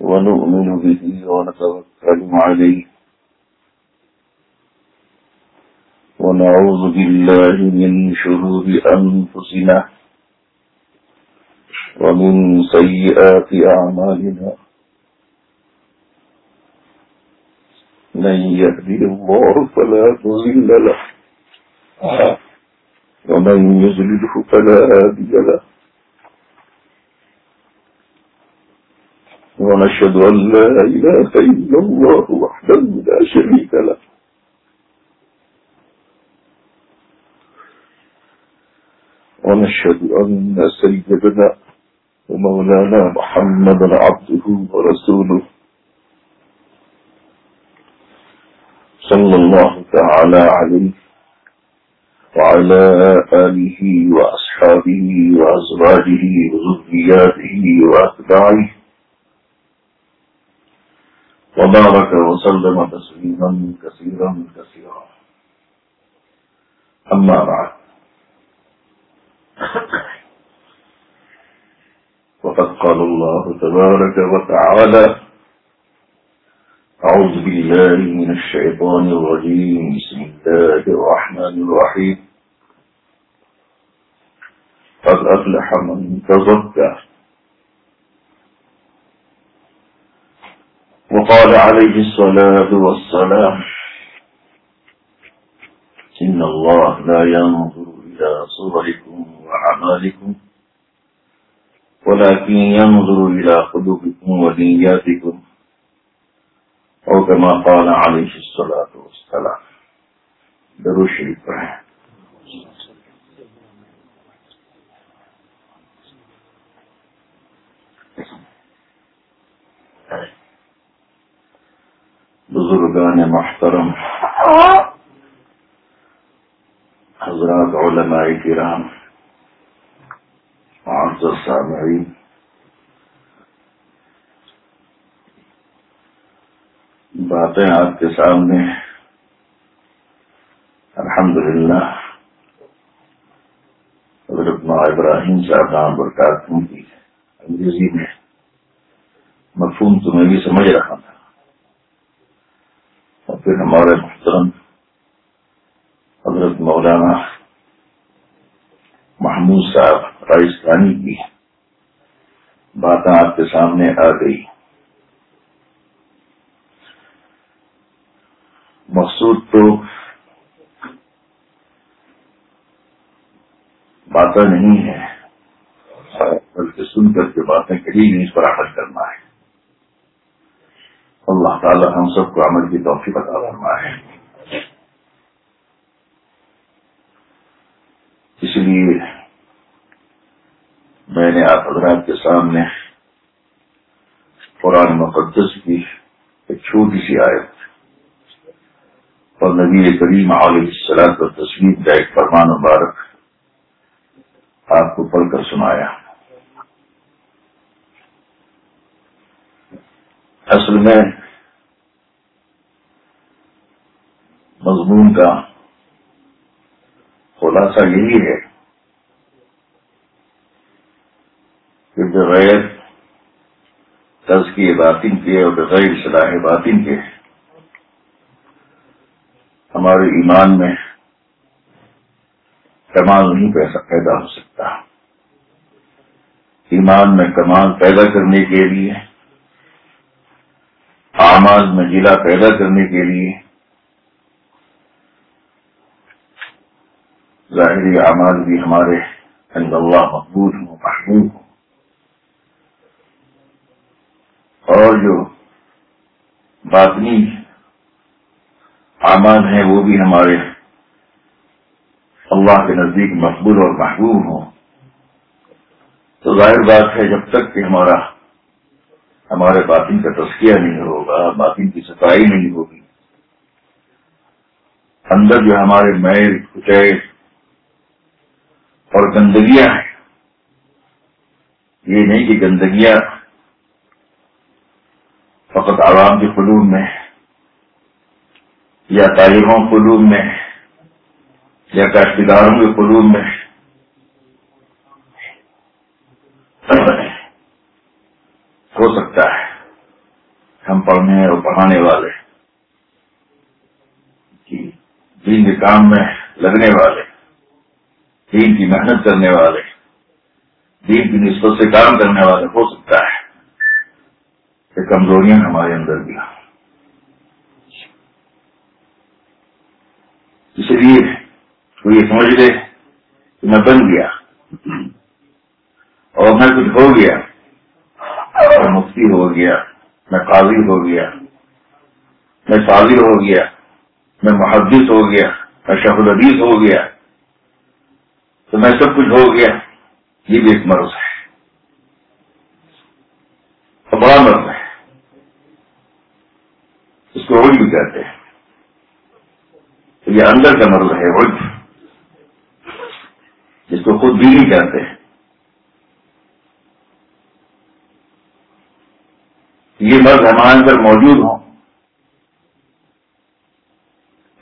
ونؤمن به ونتوكل عليه. ونعوذ بالله من شرور أنفسنا ومن سيئات أعمالنا. من يهدي الله فلا مضل له. ومن يضلله فلا هادي له. ونشهد أن لا إله إلا الله وحده لا شريك له. ونشهد أن سيدنا ومولانا محمدا عبده ورسوله صلى الله تعالى عليه وعلى آله وأصحابه وأزواجه وذرياته وأتباعه وبارك وسلم تسليما كثيرا كثيرا. أما بعد. وقد قال الله تبارك وتعالى أعوذ بالله من الشيطان الرجيم. بسم الله الرحمن الرحيم. قد أفلح من تزكى. وقال عليه الصلاة والسلام إن الله لا ينظر إلى صوركم وأعمالكم ولكن ينظر إلى قلوبكم ونياتكم أو كما قال عليه الصلاة والسلام. درو شریف پر ہے بزرگان محترم، حضرات علماء کرام، معزز سامعین باتیں آپ کے سامنے، الحمدللہ، حضرت ماں ابراہیم صاحب ہاں نام برکاتوں کی انگریزی میں، مفہوم تمہیں بھی سمجھ رہا تھا۔ اور پھر ہمارے محترم حضرت مولانا محمود صاحب راجستھانی کی باتیں آپ کے سامنے آ گئی۔ مقصود تو باتیں نہیں ہے بلکہ سن کر کے باتیں کہیں نہیں اس پر عمل کرنا۔ ہے اللہ تعالی ہم سب کو عمل کی توفیق عطا کرنا ہے اس لیے میں نے آپ حضرات کے سامنے قرآن مقدس کی ایک چھوٹی سی آیت اور نبی کریم علیہ السلام پر تصویر کا ایک فرمان مبارک آپ کو پڑھ کر سنایا۔ اصل میں مضمون کا خلاصہ یہی ہے کہ بغیر تزکی باطن کے اور بغیر صلاح باطن کے ہمارے ایمان میں کمال نہیں پیدا ہو سکتا۔ ایمان میں کمال پیدا کرنے کے لیے اعمال میں پیدا کرنے کے لیے ظاہری اعمال بھی ہمارے اللہ مقبول ہوں، محبوب ہوں۔ اور جو باطنی اعمال ہیں، وہ بھی ہمارے اللہ کے نزدیک مقبول اور محبوب ہوں۔ تو ظاہر بات ہے، جب تک کہ ہمارا ہمارے باطن کا تذکیہ نہیں ہوگا، باطن کی صفائی نہیں ہوگی۔ اندر جو ہمارے میل کچھ اور گندگیاں ہیں، یہ نہیں کہ گندگیاں فقط عوام کے فلوم میں یا تاجروں فلوم میں یا کاشتکاروں کے فلوم میں ہو سکتا ہے۔ ہم پڑھنے اور پڑھانے والے۔ دین کے کام میں لگنے والے۔ دین کی محنت کرنے والے۔ دین کی نسبت سے کام کرنے والے ہو سکتا ہے۔ کہ کمزوریاں ہمارے اندر بھی اس لیے تو یہ سمجھ لے کہ میں بن گیا۔ اور میں کچھ ہو گیا۔ میں مفتی ہو گیا، میں قاضی ہو گیا، میں صابر ہو گیا، میں محدث ہو گیا، میں شہ العدیز ہو گیا، تو میں سب کچھ ہو گیا۔ یہ بھی ایک مرض ہے۔ بڑا مرض ہے۔ اس کو روز بھی کہتے ہیں۔ یہ اندر کا مرض ہے روز جس کو خود بھی نہیں کہتے ہیں یہ مرض ہمارے اندر موجود ہوں۔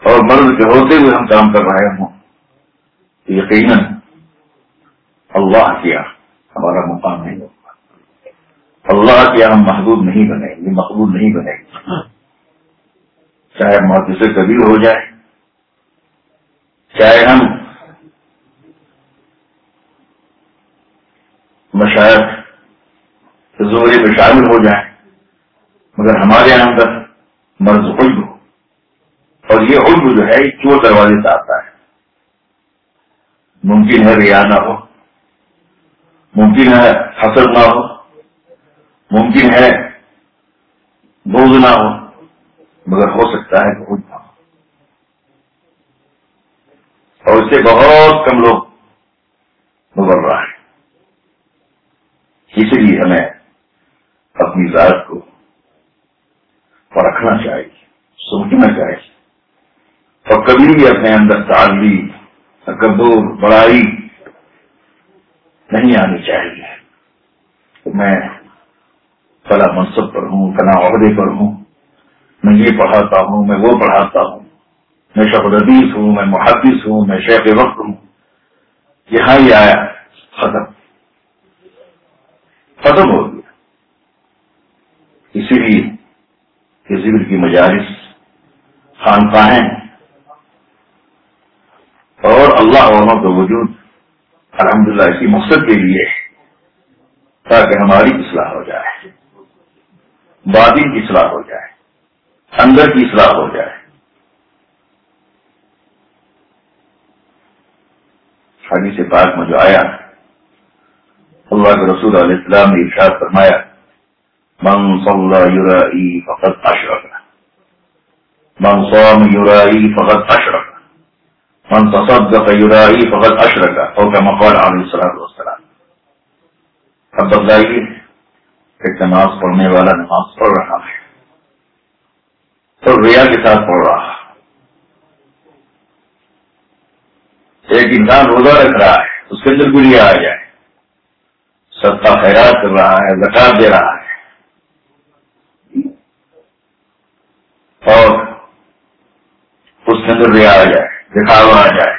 اور مرض کے ہوتے ہوئے ہم کام کر رہے ہوں۔ یقیناً اللہ کیا ہمارا مقام نہیں ہوگا۔ اللہ کیا ہم محبوب نہیں بنے گے مقبول نہیں بنے۔ گے چاہے موت سے قبیل ہو جائے، چاہے ہم مشاعر زورے میں شامل ہو جائیں۔ مگر ہمارے اندر مرض عجب اور یہ عجب جو ہے چور دروازے سے آتا ہے۔ ممکن ہے ریا نہ ہو۔ ممکن ہے حسد نہ ہو۔ ممکن ہے بوجھ نہ ہو۔ مگر ہو سکتا ہے کہ نہ ہو۔ اور اس سے بہت کم لوگ گزر رہا ہے اس لیے ہمیں اپنی ذات کو پرکھنا چاہیے سوچنا چاہیے اور کبھی بھی اپنے اندر تعلی تکبر، بڑائی نہیں آنی چاہیے۔ میں فلاں منصب پر ہوں، فلاں عہدے پر ہوں۔ میں یہ پڑھاتا ہوں، میں وہ پڑھاتا ہوں۔ میں شب الدیز ہوں، میں محدث ہوں، میں شیخ وقت ہوں۔ یہاں ہی آیا، ختم۔ ختم ہو گیا۔ اسی لیے کہ ذکر کی مجالس خانقاہیں اور اللہ عورتوں کا وجود الحمدللہ اسی مقصد کے لیے تاکہ ہماری اصلاح ہو جائے بادی کی اصلاح ہو جائے اندر کی اصلاح ہو جائے۔ حدیث سے پاک میں جو آیا، اللہ کے رسول علیہ السلام نے ارشاد فرمایا من صلى يرائي فقد أشرك من صام يرائي فقد أشرك من تصدق يرائي فقد أشرك أو كما قال عليه الصلاة والسلام. حضرت لائي کہ نماز پڑھنے والا نماز پڑھ رہا ہے۔ تو ریا کے ساتھ پڑھ رہا ایک انسان روزہ رکھ رہا ہے اس کے اندر گلیا آ جائے۔ سب کا خیرات کر رہا ہے زکات دے رہا ہے۔ اور اس کے اندر ریا آ جائے دکھاوا آ جائے۔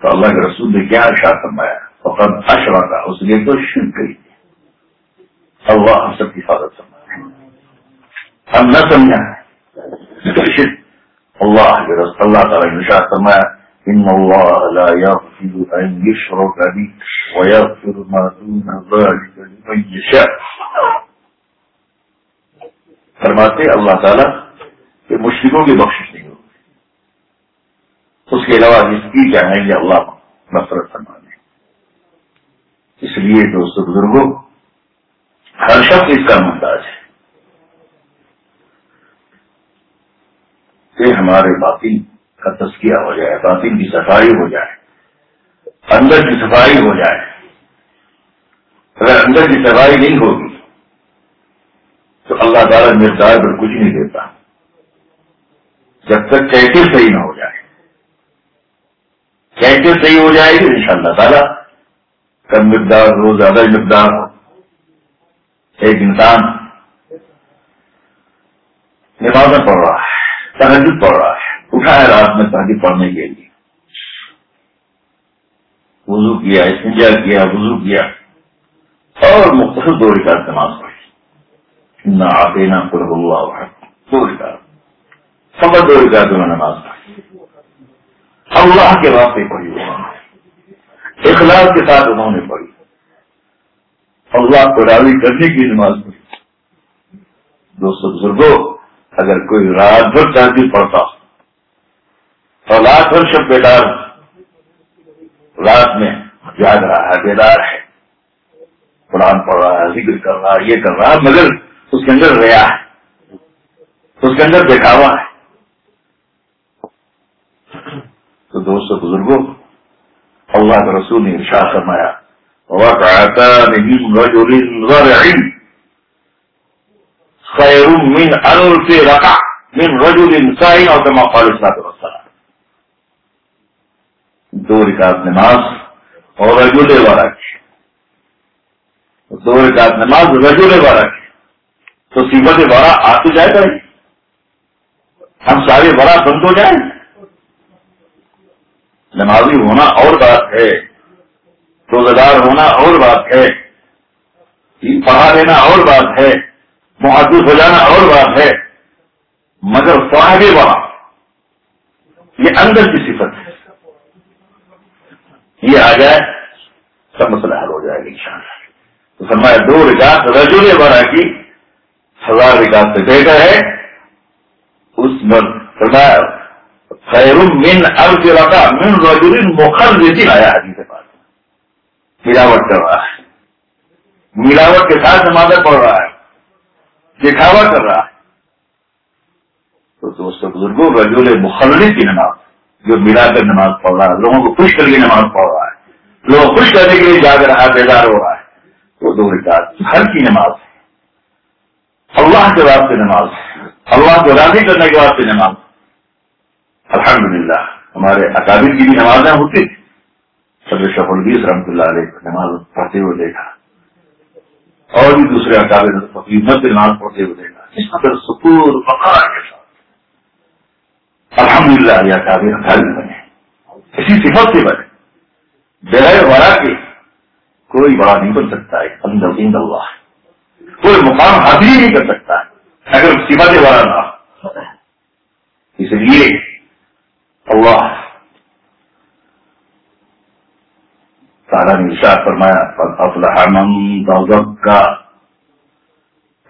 تو اللہ کے رسول نے کیا ارشاد فرمایا؟ فقط اشرا تھا اس لیے تو شرک کری اللہ ہم سب کی حفاظت فرمایا ہم نہ سمجھا شرک۔ اللہ کے رسول اللہ تعالی نے ارشاد فرمایا ان الله لا يغفر ان يشرك به ويغفر ما دون ذلك لمن يشاء۔ فرماتے اللہ تعالیٰ کہ مشرکوں کی بخشش نہیں ہوگی۔ اس کے علاوہ جس کی چاہیں گے اللہ نفرت فرما دیں اس لیے دوستوں بزرگوں ہر شخص اس کا محتاج ہے۔ کہ ہمارے باطن کا تسکیہ ہو جائے، باطن کی صفائی ہو جائے، اندر کی صفائی ہو جائے۔ اگر اندر کی صفائی نہیں ہوگی تو اللہ تعالیٰ مرزار پر کچھ نہیں دیتا۔ جب تک کیسے صحیح نہ ہو جائے۔ کیسے صحیح ہو جائے گی ان شاء اللہ تعالیٰ کم مقدار ہو زیادہ مقدار ہو۔ ایک انسان نماز پڑھ رہا ہے تحجد پڑھ رہا ہے، اٹھا ہے رات میں تحجد پڑھنے کے لیے۔ وضو کیا، استنجا کیا، وضو کیا، اور مختصر دو رکاط نماز پڑھی نہ آتے نہ پور ہوا دو رکاط سب دو رکاط میں نماز پڑھی اللہ کے واسطے پڑھی انہوں اخلاق کے ساتھ انہوں نے پڑھی اللہ کو راضی کرنے کی نماز پڑھی دوستوں بزرگوں اگر کوئی رات بھر چاندی پڑتا اور رات بھر شب بیدار رات میں جاگ رہا ہے بیدار ہے قرآن پڑھ رہا ہے ذکر کر رہا ہے یہ کر رہا ہے مگر اس کے اندر ریا ہے۔ اس کے اندر دکھاوا ہے۔ تو دوستوں بزرگوں اللہ کے رسول نے ارشاد فرمایا وقعتان من رجل رقع من رجل سائن اور كما قال الصلاة والسلام۔ دو رکعت نماز اور رجل ورق۔ دو رکعت نماز رجل ورق۔ تو صفت بڑا آ تو جائے گا ہم سارے بڑا بند ہو جائیں۔ نمازی ہونا اور بات ہے۔ روزہ دار ہونا اور بات ہے۔ پڑھا لینا اور بات ہے۔ محدود ہو جانا اور بات ہے۔ مگر فاہدے وہاں۔ یہ اندر کی صفت ہے۔ یہ آ جائے، سب مسئلہ حل ہو جائے گا انشاء تو فرمایا، دو رکاط رجول بڑا کی۔ ہزار رکاط سے بہتر ہے۔ اس میں فرمایا خیر من اب کے من رجول مخل آیا حدیث پاس ملاوٹ کر رہا ہے۔ ملاوٹ کے ساتھ نماز پڑھ رہا ہے۔ دکھاوا کر رہا ہے۔ تو دوستوں بزرگوں رجول مخلص کی نماز، جو ملا کر نماز پڑھ رہا ہے، لوگوں کو خوش کر کے نماز پڑھ رہا ہے۔ لوگ خوش کرنے کے لیے جاگ رہا ہے بیدار ہو رہا ہے۔ وہ دو رکعت ہر کی نماز۔ ہے اللہ کے واسطے نماز، اللہ کو راضی کرنے کے واسطے نماز۔ الحمدللہ، ہمارے اکابر کی بھی نمازیں ہوتی۔ تھی صدر شف الدیس رحمۃ اللہ علیہ نماز پڑھتے ہوئے دیکھا۔ اور بھی دوسرے اکابر فقیمت نماز پڑھتے ہوئے دیکھا۔ اس قدر سکون فقار کے ساتھ۔ الحمد للہ یہ اکابر اکابر بنے۔ اسی صفت سے بنے۔ بغیر ورا کے کوئی بڑا نہیں بن سکتا ہے۔ اندر اللہ کوئی مقام حاضری نہیں کر سکتا ہے، اگر صفت ورا نہ اس لیے اللہ تعالیٰ نے ارشاد فرمایا من کا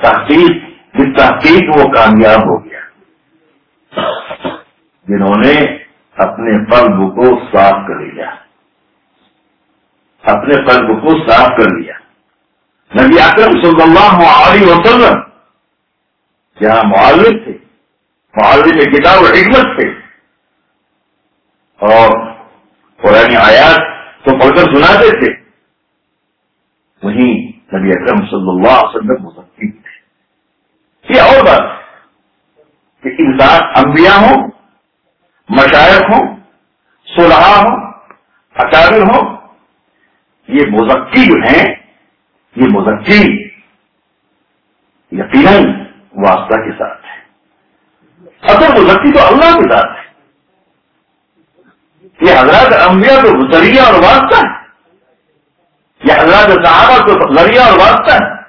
تحقیق، جس تحقیق وہ کامیاب ہو گیا۔ جنہوں نے اپنے قلب کو صاف کر لیا۔ اپنے قلب کو صاف کر لیا۔ نبی اکرم صلی اللہ علیہ وسلم جہاں معالم تھے؟ معالم میں کتاب و حکمت تھے۔ اور قرآن آیات تو پڑھ کر سناتے تھے۔ وہیں نبی اکرم صلی اللہ علیہ وسلم مسکتی تھے۔ یہ اور بات کہ انسان انبیاء ہوں مشاعر ہوں سلحا ہوں، اکابر ہوں، یہ مزکی جو ہیں۔ یہ مزکی یقیناً واسطہ کے ساتھ ہے۔ اصل مزکی تو اللہ کے ساتھ ہے۔ یہ حضرات انبیاء تو ذریعہ اور واسطہ ہے۔ یہ حضرات صحابہ تو ذریعہ اور واسطہ ہے۔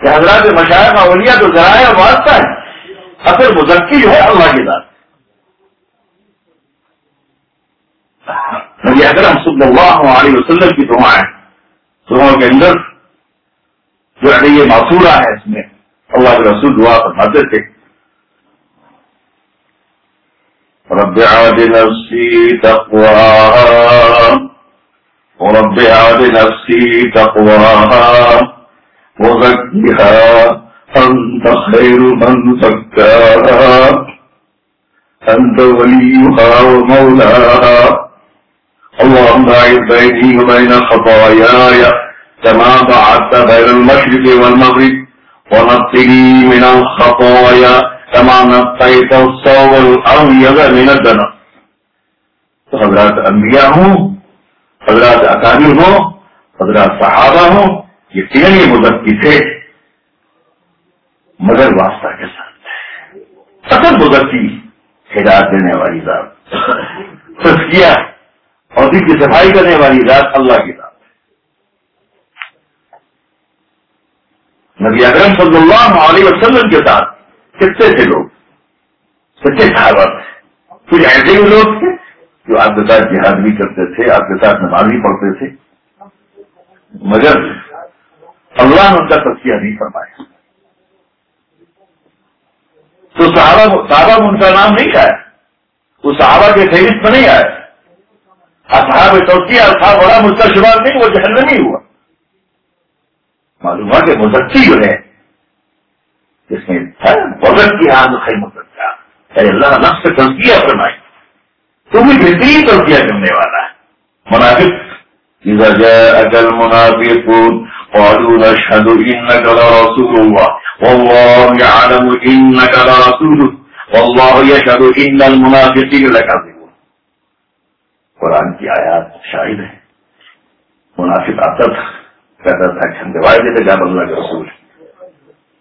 کہ حضرات مشاعر اولیاء تو ذرائع واسطہ ہے۔ اصل مزکی جو ہے اللہ کے ساتھ نبی اکرم صلی اللہ علیہ وسلم کی دعائیں دعاؤں کے اندر جو ہے یہ معصورہ ہے اس میں۔ اللہ کے رسول دعا فرماتے تھے۔ رب عاد نفسي تقواها۔ ورب عاد نفسي تقواها۔ وزكها أنت خير من زكاها أنت وليها ومولاها اللهم أعد بيني وبين خطاياي كما بعدت بين المشرق والمغرب ونقني من الخطايا تمام تو حضرات انبیاء ہوں، حضرات اکابر ہوں، حضرات صحابہ ہوں، یہ تین ہی مدتی تھے۔ مگر واسطہ کے ساتھ اصل مدتی ہدایت دینے والی ذات۔ تسکیہ اور دل کی صفائی کرنے والی ذات اللہ کی ذات نبی اکرم صلی اللہ علیہ وسلم کے ساتھ کتنے تھے لوگ؟ سچے صحابہ کچھ ایسے بھی لوگ تھے جو آپ کے ساتھ جہاد بھی کرتے تھے، آپ کے ساتھ نماز بھی پڑھتے تھے۔ مگر اللہ نے ان کا تذکیہ نہیں فرمایا۔ تو صحابہ صحابہ ان کا نام نہیں آیا۔ وہ صحابہ کے فہرست میں نہیں آیا اصحاب چوکی اصحاب بڑا مجھ کا شمار نہیں، وہ جہل نہیں ہوا۔ معلوم ہوا کہ مزکی جو ہے، جس میں وزن کی آگ خیمت رکھا اے اللہ، نفس سے تنقیہ فرمائی تو بھی بہترین تنقیہ کرنے والا ہے۔ منافق، اذا جاءك المنافقون قالوا نشهد انك لرسول الله، والله يعلم انك لرسول والله يشهد ان المنافقين لكاذبون. قرآن کی آیات شاہد ہے منافق آتا تھا، کہتا تھا کہ ہم روایت دیتے جب اللہ کے رسول۔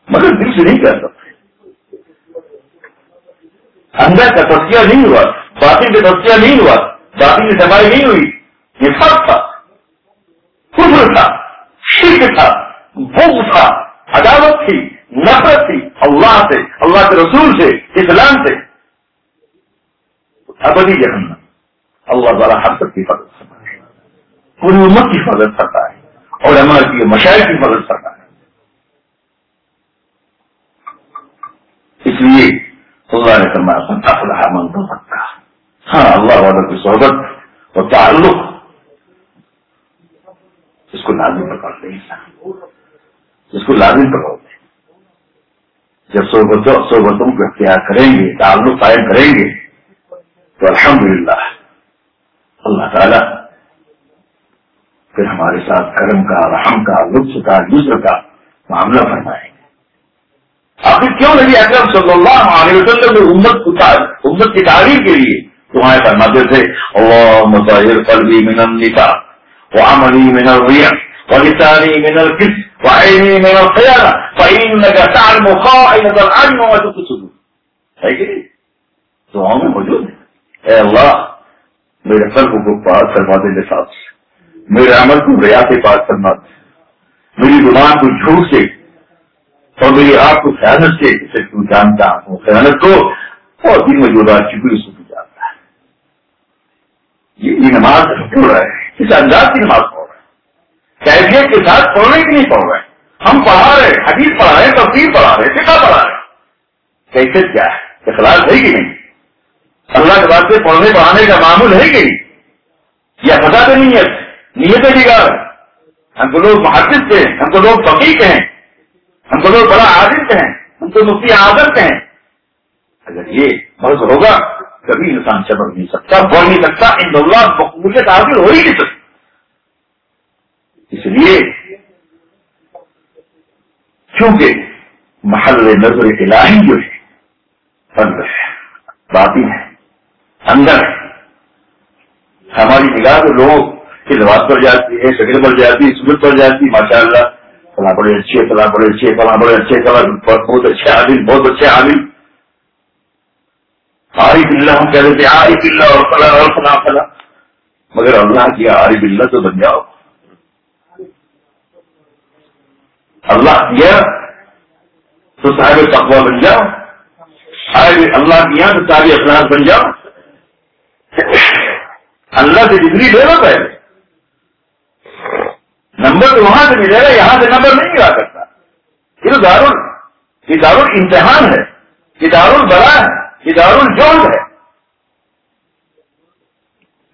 مگر دل سے نہیں کہہ سکتے اندر کا تسکیہ نہیں ہوا باطن کا تسکیہ نہیں ہوا باطن کی سفائی نہیں ہوئی۔ یہ سب تھا۔ کفر تھا، شرک تھا بھوک تھا عدالت تھی، نفرت تھی۔ اللہ سے، اللہ کے رسول سے، اسلام سے۔ ابدی جہنم۔ اللہ تعالیٰ ہر سب کی حفاظت کرتا ہے پوری امت کی حفاظت کرتا ہے اور ہمارا کی مشاعر کی حفاظت کرتا ہے اس لیے اللہ نے فرمایا من تو سکتا ہاں اللہ والوں کی صحبت اور تعلق اس کو لازم پکڑ دیں اس کو لازم پکڑ دیں جب صحبتوں صحبتوں کو اختیار کریں گے، تعلق قائم کریں گے، تو الحمدللہ اللہ تعالی پھر ہمارے ساتھ کرم کا رحم کا، لطف کا دوسر کا معاملہ فرمائیں گے آخر کیوں نبی اکرم صلی اللہ علیہ وسلم نے امت امت کی تعریف کے لیے تمہارے فرماتے تھے اللہ مظاہر قلبی من النفا وعملی من الریا ولسانی من الكس وعینی من الخیانہ فإنك تعلم خائنة العلم وما تكسب ہے کہ دعاؤں میں موجود ہے۔ اے اللہ میرے قلب کو پاک فرما دے لساس میرے عمل کو ریا سے پاک فرما دے میری زبان کو جھوٹ سے اور میری آپ کو خیالت سے اسے کیوں جانتا ہوں۔ خیالت کو اور دن میں جو بات چکی اس کو جانتا ہے۔ یہ نماز کیوں رہا ہے۔ اس انداز کی نماز پڑھ رہا ہے۔ کیفیت کے ساتھ پڑھنے کی نہیں پڑھ رہے ہم پڑھا رہے حدیث پڑھا رہے تفصیل پڑھا رہے فکا پڑھا رہے کیفیت کیا ہے؟ اخلاق ہے کہ نہیں؟ اللہ کے بعد سے پڑھنے پڑھانے کا معمول ہے کہ یا تو نیت نیت ہے بگاڑ ہم کو لوگ محدث تھے ہم کو لوگ فقیق ہیں، ہم کو لوگ بڑا عادت ہیں، ہم تو مفتی عادت ہیں۔ اگر یہ مرض ہوگا، کبھی انسان چبڑ نہیں سکتا، بڑھ نہیں سکتا، ان دولت مقبولیت حاصل ہو ہی نہیں سکتی۔ اس لیے کیونکہ محل نظر الہی جو ہے بند ہے باطن ہے۔ اندر۔ ہماری نگاہ تو لوگ کی لباس پر جاتی ہے، شکل پر جاتی ہے سمت پر جاتی ماشاء اللہ فلاں بڑے اچھے، فلاں بڑے اچھے، فلاں بڑے اچھے، فلاں بہت اچھے عالم، بہت اچھے عالم۔ عارف اللہ ہم کہہ دیتے عارف اللہ اور فلاں اور فلاں فلاں۔ مگر اللہ کی عارف اللہ تو بن جاؤ۔ اللہ کیا؟ تو صاحب تقوا بن جاؤ۔ اللہ کی یہاں تو تابع اخلاق بن جاؤ۔ اللہ سے ڈگری لے لو پہلے۔ نمبر تو وہاں سے ملے گا، یہاں سے نمبر نہیں ملا کرتا یہ تو دارول یہ دارول امتحان ہے، یہ دارول بڑا ہے، یہ دارول جوڑ ہے۔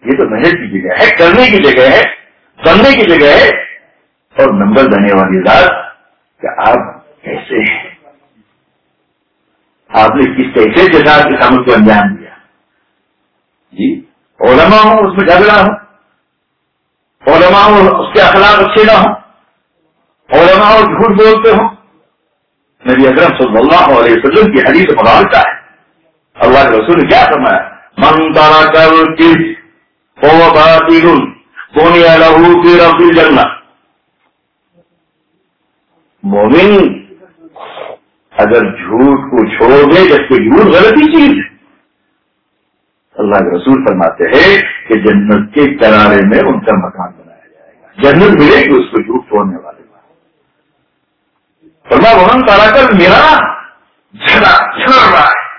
یہ تو محنت کی جگہ ہے، کرنے کی جگہ ہے، بننے کی جگہ ہے۔ اور نمبر دینے والی ذات کہ آپ کیسے ہیں؟ آپ نے کس طریقے کے ساتھ کسانوں کو انجام دیا؟ جی؟ علماء ہوں، اس میں جھگڑا ہو علماء ہوں، اس کے اخلاق اچھے نہ ہوں۔ علماء ہو جھوٹ بولتے ہوں۔ نبی اکرم صلی اللہ علیہ وسلم کی حدیث مغالتا ہے۔ اللہ کے رسول نے کیا فرمایا؟ من تارا کر کس لہو کی رفیل جنگا مومن اگر جھوٹ کو چھوڑ دے جبکہ جھوٹ غلطی چیز ہے۔ اللہ کے رسول فرماتے ہیں کہ جنت کے کنارے میں ان کا مکان بنایا جائے گا۔ جنت ملے گی، اس کو جھوٹ چھوڑنے والے فرما بہن تارا کر میرا جھگڑا، جھگڑ رہا ہے۔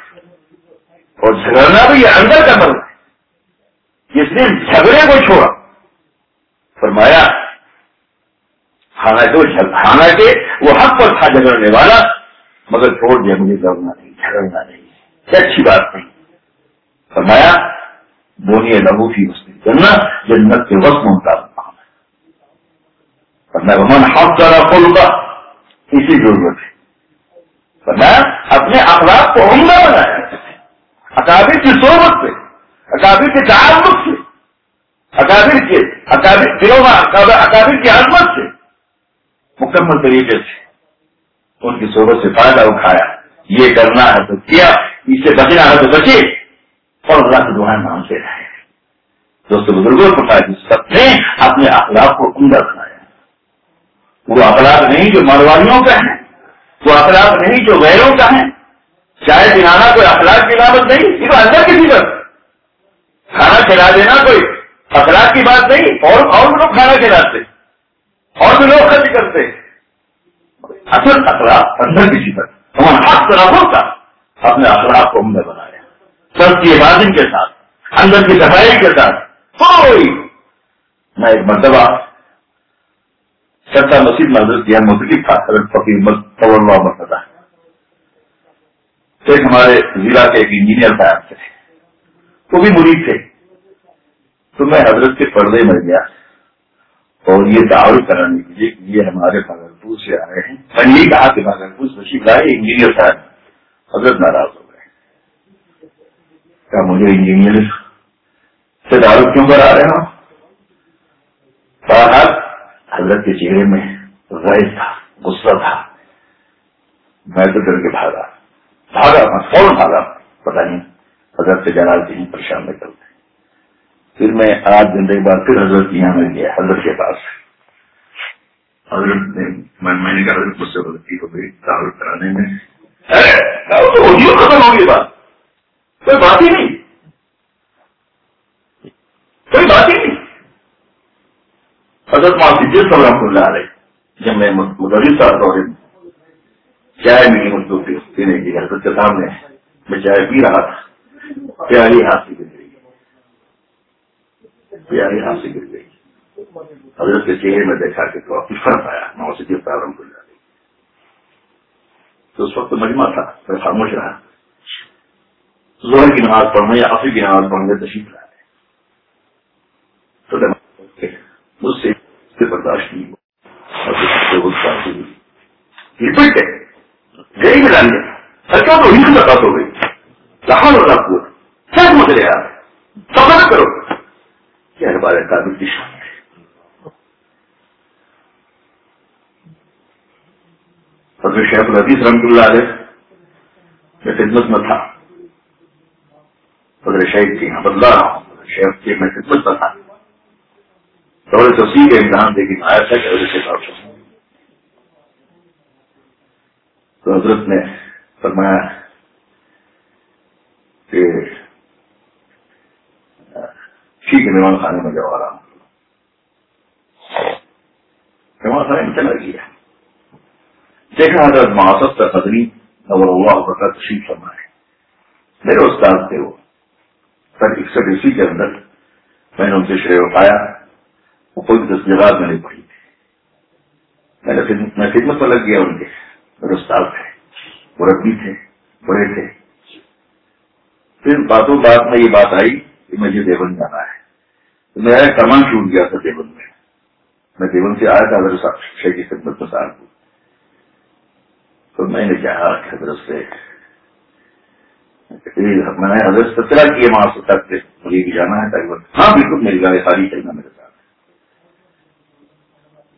اور جھگڑنا بھی یہ اندر کا مرد ہے۔ جس نے جھگڑے کو چھوڑا۔ فرمایا، حالانکہ وہ حق پر تھا جھگڑنے والا، مگر چھوڑ دیا، مجھے لڑنا نہیں، جھگڑنا نہیں۔ یہ اچھی بات نہیں۔ فرمایا بونی لہو کی مستی کرنا جنت کے وقت ممتا فرمایا من حق زیادہ کھول کا اسی ضرورت ہے فرمایا، اپنے اخلاق کو عمدہ بنایا۔ اکابر کی صحبت سے، اکابر کے تعلق سے، اکابر کے اکابر اکابر کی عظمت سے مکمل طریقے سے ان کی صحبت سے فائدہ اٹھایا۔ یہ کرنا ہے تو کیا، اس سے بچنا ہے تو بچے۔ اور اللہ کی دعائیں مانگتے رہے دوست بزرگوں کو سب نے اپنے اخلاق کو عمدہ بنایا وہ اخلاق نہیں جو مرواڑیوں کا ہے، وہ اخلاق نہیں جو غیروں کا ہے۔ چاہے دلانا کوئی اخلاق کی نامت نہیں، یہ تو اندر کسی پر۔ کھانا کھلا دینا کوئی اخلاق کی بات نہیں، اور اور بھی لوگ کھانا کھلاتے؟ اور بھی لوگ خرچ کرتے؟ اصل اخلاق اندر کسی پر۔ ہمارا حق طرح ہوتا، اپنے اخلاق کو ہم نے بنایا۔ سب کی عبادت کے ساتھ، اندر کی صفائی کے ساتھ، کوئی میں ایک مرتبہ ستا مسجد میں حضرت کیا مختلف تھا حضرت فقیر مرتبہ۔ ایک ہمارے ضلع کے ایک انجینئر صاحب تھے۔ وہ بھی مرید تھے۔ تو میں حضرت کے پردے میں گیا۔ اور یہ دعوت کرانے کے لیے یہ ہمارے بھاگلپور سے آئے ہیں۔ میں نے کہا کہ بھاگلپور سے لائے انجینئر صاحب، حضرت ناراض ہو کیا مجھے انجینئر سے دعوت کیوں کرا رہے ہو حضرت کے چہرے میں غیر تھا، غصہ تھا۔ میں تو ڈر کے بھاگا۔ بھاگا میں فوراً بھاگا۔ پتا نہیں حضرت سے جلال جی پریشان میں کرتے پھر میں آٹھ گھنٹے کے بعد پھر حضرت یہاں میں گیا، حضرت کے پاس۔ حضرت نے میں نے کہا، حضرت مجھ سے غلطی ہو گئی تعارف کرانے میں۔ ختم ہوگی بات۔ کوئی بات ہی نہیں۔ کوئی بات ہی نہیں۔ حضرت معافی جس سب رحمت اللہ علیہ، جب میں مدرس صاحب اور چائے ملی مزدور پینے کی حضرت کے سامنے میں چائے پی رہا تھا۔ پیاری ہاتھ سے گر گئی پیاری ہاتھ سے گر گئی حضرت کے چہرے میں دیکھا کہ تو کچھ فرق آیا، میں اسے جب پرابلم کر تو اس وقت مجمع تھا، میں خاموش رہا۔ زہر کی نماز پڑھنے یا عفی کی نماز پڑھنے تشریف رہا تو مجھ سے برداشت نہیں ہوا۔ ہے۔ گئی ملان گیا سچا تو ہند بات ہو گئی۔ کہاں ہوتا پورا سب مجھ رہے آپ سفر کرو۔ کیا ہمارے قابل کی شان ہے۔ حضرت شیخ الحدیث رحمت اللہ علیہ، میں خدمت میں تھا۔ حضرت شہید کی یہاں بدلا رہا ہوں شیخ کی میں خدمت میں تھا۔ دور تفصیل کا امتحان دے کے آیا تھا کہ حضرت کے ساتھ تو حضرت نے فرمایا کہ، ٹھیک ہے، مہمان خانے میں جا رہا ہوں مہمان خانے میں چلا گیا۔ دیکھا حضرت معاصف کا قدری نور اللہ کا تشریف فرمائے۔ میرے استاد تھے وہ۔ سر اکسٹھ اسی کے اندر میں نے ان سے شعر اٹھایا وہ کوئی تصویرات میں نے پڑھی۔ تھی میں خدمت پر لگ گیا، ان کے میرے استاد تھے مربی تھے، بڑے تھے۔ پھر باتوں بات میں یہ بات آئی کہ مجھے دیون جانا ہے۔ تو میرا کمان ٹوٹ گیا تھا دیون میں۔ میں دیون سے آیا تھا، حضرت شیخ کی خدمت میں سال کو تو میں نے کہا کہ حضرت سے میں نے حضرت سترہ کیے وہاں سے تک مجھے بھی جانا ہے تقریباً ہاں بالکل میری گاڑی خالی چلنا میرے ساتھ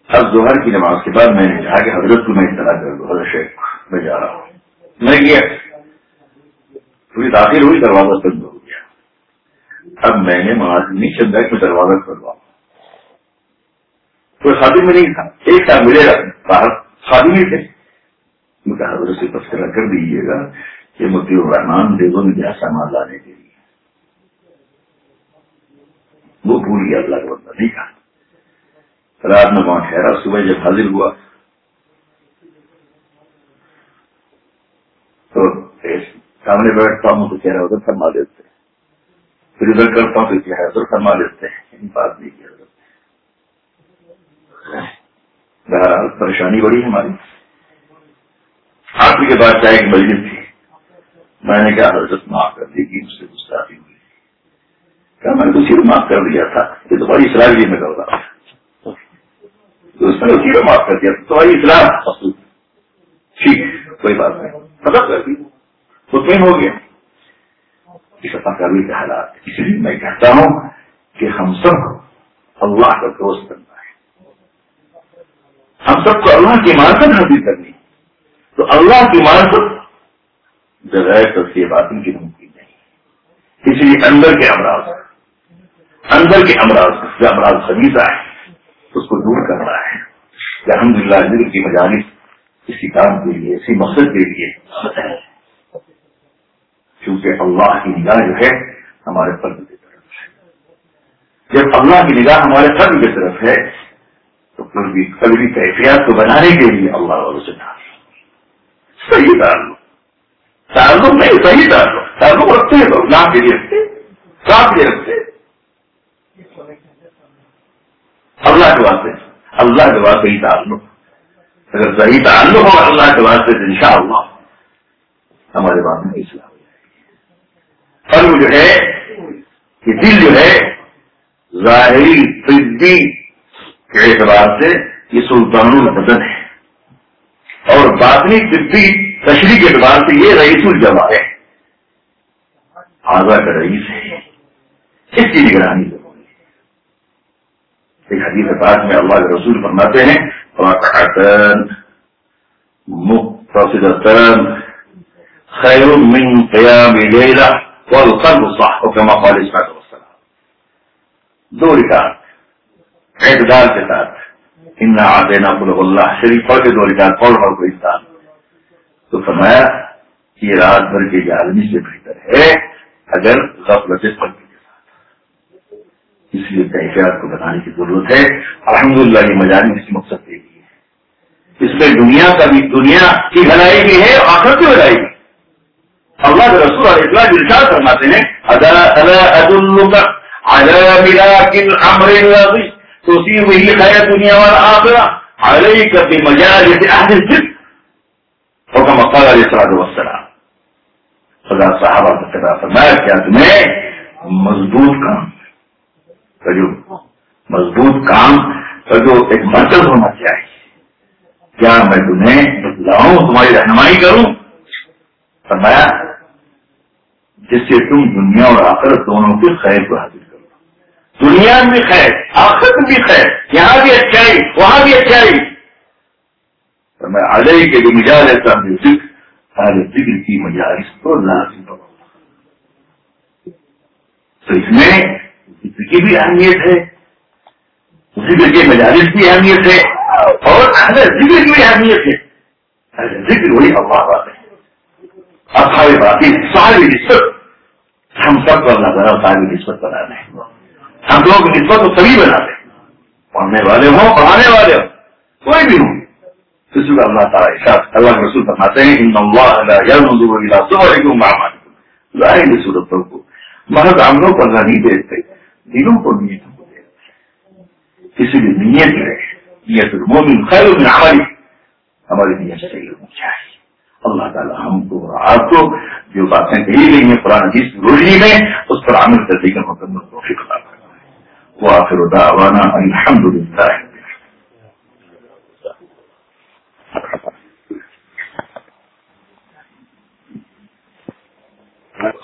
ہر دوہر کی نماز کے بعد میں نے کہا کہ حضرت کو میں اطلاع کر دوں حضرت شیخ میں جا رہا ہوں میں گیا تھوڑی داخل ہوئی دروازہ بند ہو گیا اب میں نے وہاں نہیں چند میں دروازہ کھلوا کوئی خادم میں نہیں تھا ایک ساتھ ملے گا باہر خادم ہی تھے میں کہا حضرت سے تذکرہ کر دیجیے گا کہ متی الرحمان دیگوں میں سامان لانے کے لیے۔ وہ بھول گیا اللہ کا بندہ نہیں کہا رات میں وہاں ٹھہرا، صبح جب حاضر ہوا، تو سامنے بیٹھتا ہوں، تو کہہ رہا ادھر فرما لیتے پھر ادھر کرتا ہوں، تو کیا ادھر فرما لیتے بات نہیں کیا بہرحال پریشانی بڑی ہے ہماری۔ آخری کے بعد چائے کی مجلس تھی میں نے کہا حضرت معاف کر دی کہ مجھ سے گستاخی ہوئی۔ کیا میں نے اسی کو معاف کر دیا تھا، یہ تو بڑی اصلاح بھی میں کر رہا تھا۔ اس نے اسی کو معاف کر دیا تو بڑی اصلاح ٹھیک، کوئی بات نہیں۔ پتہ کر دی۔ مطمئن ہو گیا اس کروی کے حالات۔ اس لیے میں کہتا ہوں کہ ہم سب کو اللہ کا دوست کرنا ہے۔ ہم سب کو اللہ کی مارکت حاصل کرنی تو اللہ کی مارکت بغیر تصویر باطن کی ممکن نہیں۔ اس لیے اندر کے امراض، اندر کے امراض جو امراض خبیزہ ہے، اس کو دور کرنا ہے۔ الحمد للہ دل کی مجالس کسی کام کے لیے، اسی مقصد کے لیے کیونکہ اللہ کی نگاہ جو ہے، ہمارے فرد کی طرف ہے۔ جب اللہ کی نگاہ ہمارے فرد کی طرف ہے، تو قلبی قلبی کیفیات کو بنانے کے لیے اللہ والوں سے صحیح تعلق۔ تعلق نہیں، صحیح تعلق۔ تعلق رکھتے ہیں لوگ نام کے لیے رکھتے، کام کے رکھتے۔ اللہ کے واسطے، اللہ کے واسطے ہی تعلق۔ اگر صحیح تعلق ہو، اللہ کے واسطے تو انشاءاللہ ہمارے بات میں اصلاح قلب جو ہے، یہ دل جو ہے، ظاہری طبی کے اعتبار سے یہ سلطان البدن ہے۔ اور باطنی طبی تشریح کے اعتبار سے یہ رئیس الجما ہے۔ آزاد کا رئیس ہے۔ اس کی نگرانی ضروری ہے ایک حدیث بات میں اللہ کے رسول فرماتے ہیں مختصرتن خیر من قیام لیلہ والقلب صح وكما قال اسماعیل والسلام۔ دو رکعت۔ اعتدال کے ساتھ۔ ان آتینا قلق اللہ شریف پڑھ کے دو رکعت۔ پڑھ پڑھ کو انسان تو فرمایا یہ رات بھر کے آدمی سے بہتر ہے اگر غفلت پڑھ کے ساتھ۔ اس لیے کیفیات کو بتانے کی ضرورت ہے۔ الحمد للہ یہ مجانی اس مقصد کے لیے اس میں دنیا کا بھی، دنیا کی بھلائی بھی ہے آخر کی بھلائی بھی اللہ کے رسول علیہ السلام ارشاد فرماتے ہیں امر تو اسی تصيب به خير الدنيا والآخرة عليك بمجالس أهل الذكر وكما قال عليه الصلاة والسلام۔ خدا صحابہ کا خدا فرمایا کیا تمہیں مضبوط کام جو مضبوط کام کا جو ایک مرکز ہونا چاہیے۔ کیا میں تمہیں بتلاؤں، تمہاری رہنمائی کروں؟ فرمایا، جس سے تم دنیا اور آخرت دونوں کے خیر کو حاصل کرو۔ دنیا میں خیر، آخرت بھی خیر، یہاں بھی اچھائی، وہاں بھی اچھائی۔ میں آگے کے جو مجاز ایسا ذکر سارے ذکر کی مجاز کو لازم تو اس میں ذکر کی بھی اہمیت ہے ذکر کے مجالس کی اہمیت ہے، اور ذکر کی بھی اہمیت ہے۔ ذکر وہی افواہ بات ہے اچھا بات ساری نسبت ہم سب کو اللہ تعالیٰ ساری نسبت بنا رہے ہم لوگ نسبت کو سبھی بنا رہے پڑھنے والے ہوں، پڑھانے والے ہوں، کوئی بھی ہوں۔ اس میں اللہ تعالیٰ ارشاد اللہ کے رسول فرماتے ہیں، ان اللہ لا ينظر الى صوركم واعمالكم ظاہر صورتوں کو محض عملوں پر اللہ نہیں دیکھتے، دلوں کو نیتوں کو دیکھتے. اسی لیے نیت ہے نیت المومن خیر من عمل ہماری نیت صحیح ہونی چاہیے۔ اللہ تعالیٰ ہم کو اور آپ کو جو باتیں کہی گئی ہیں قرآن حدیث کی روشنی میں، اس پر عمل کرنے کا مکمل توفیق عطا فرمائے۔ وآخر دعوانا الحمد للہ Thank you.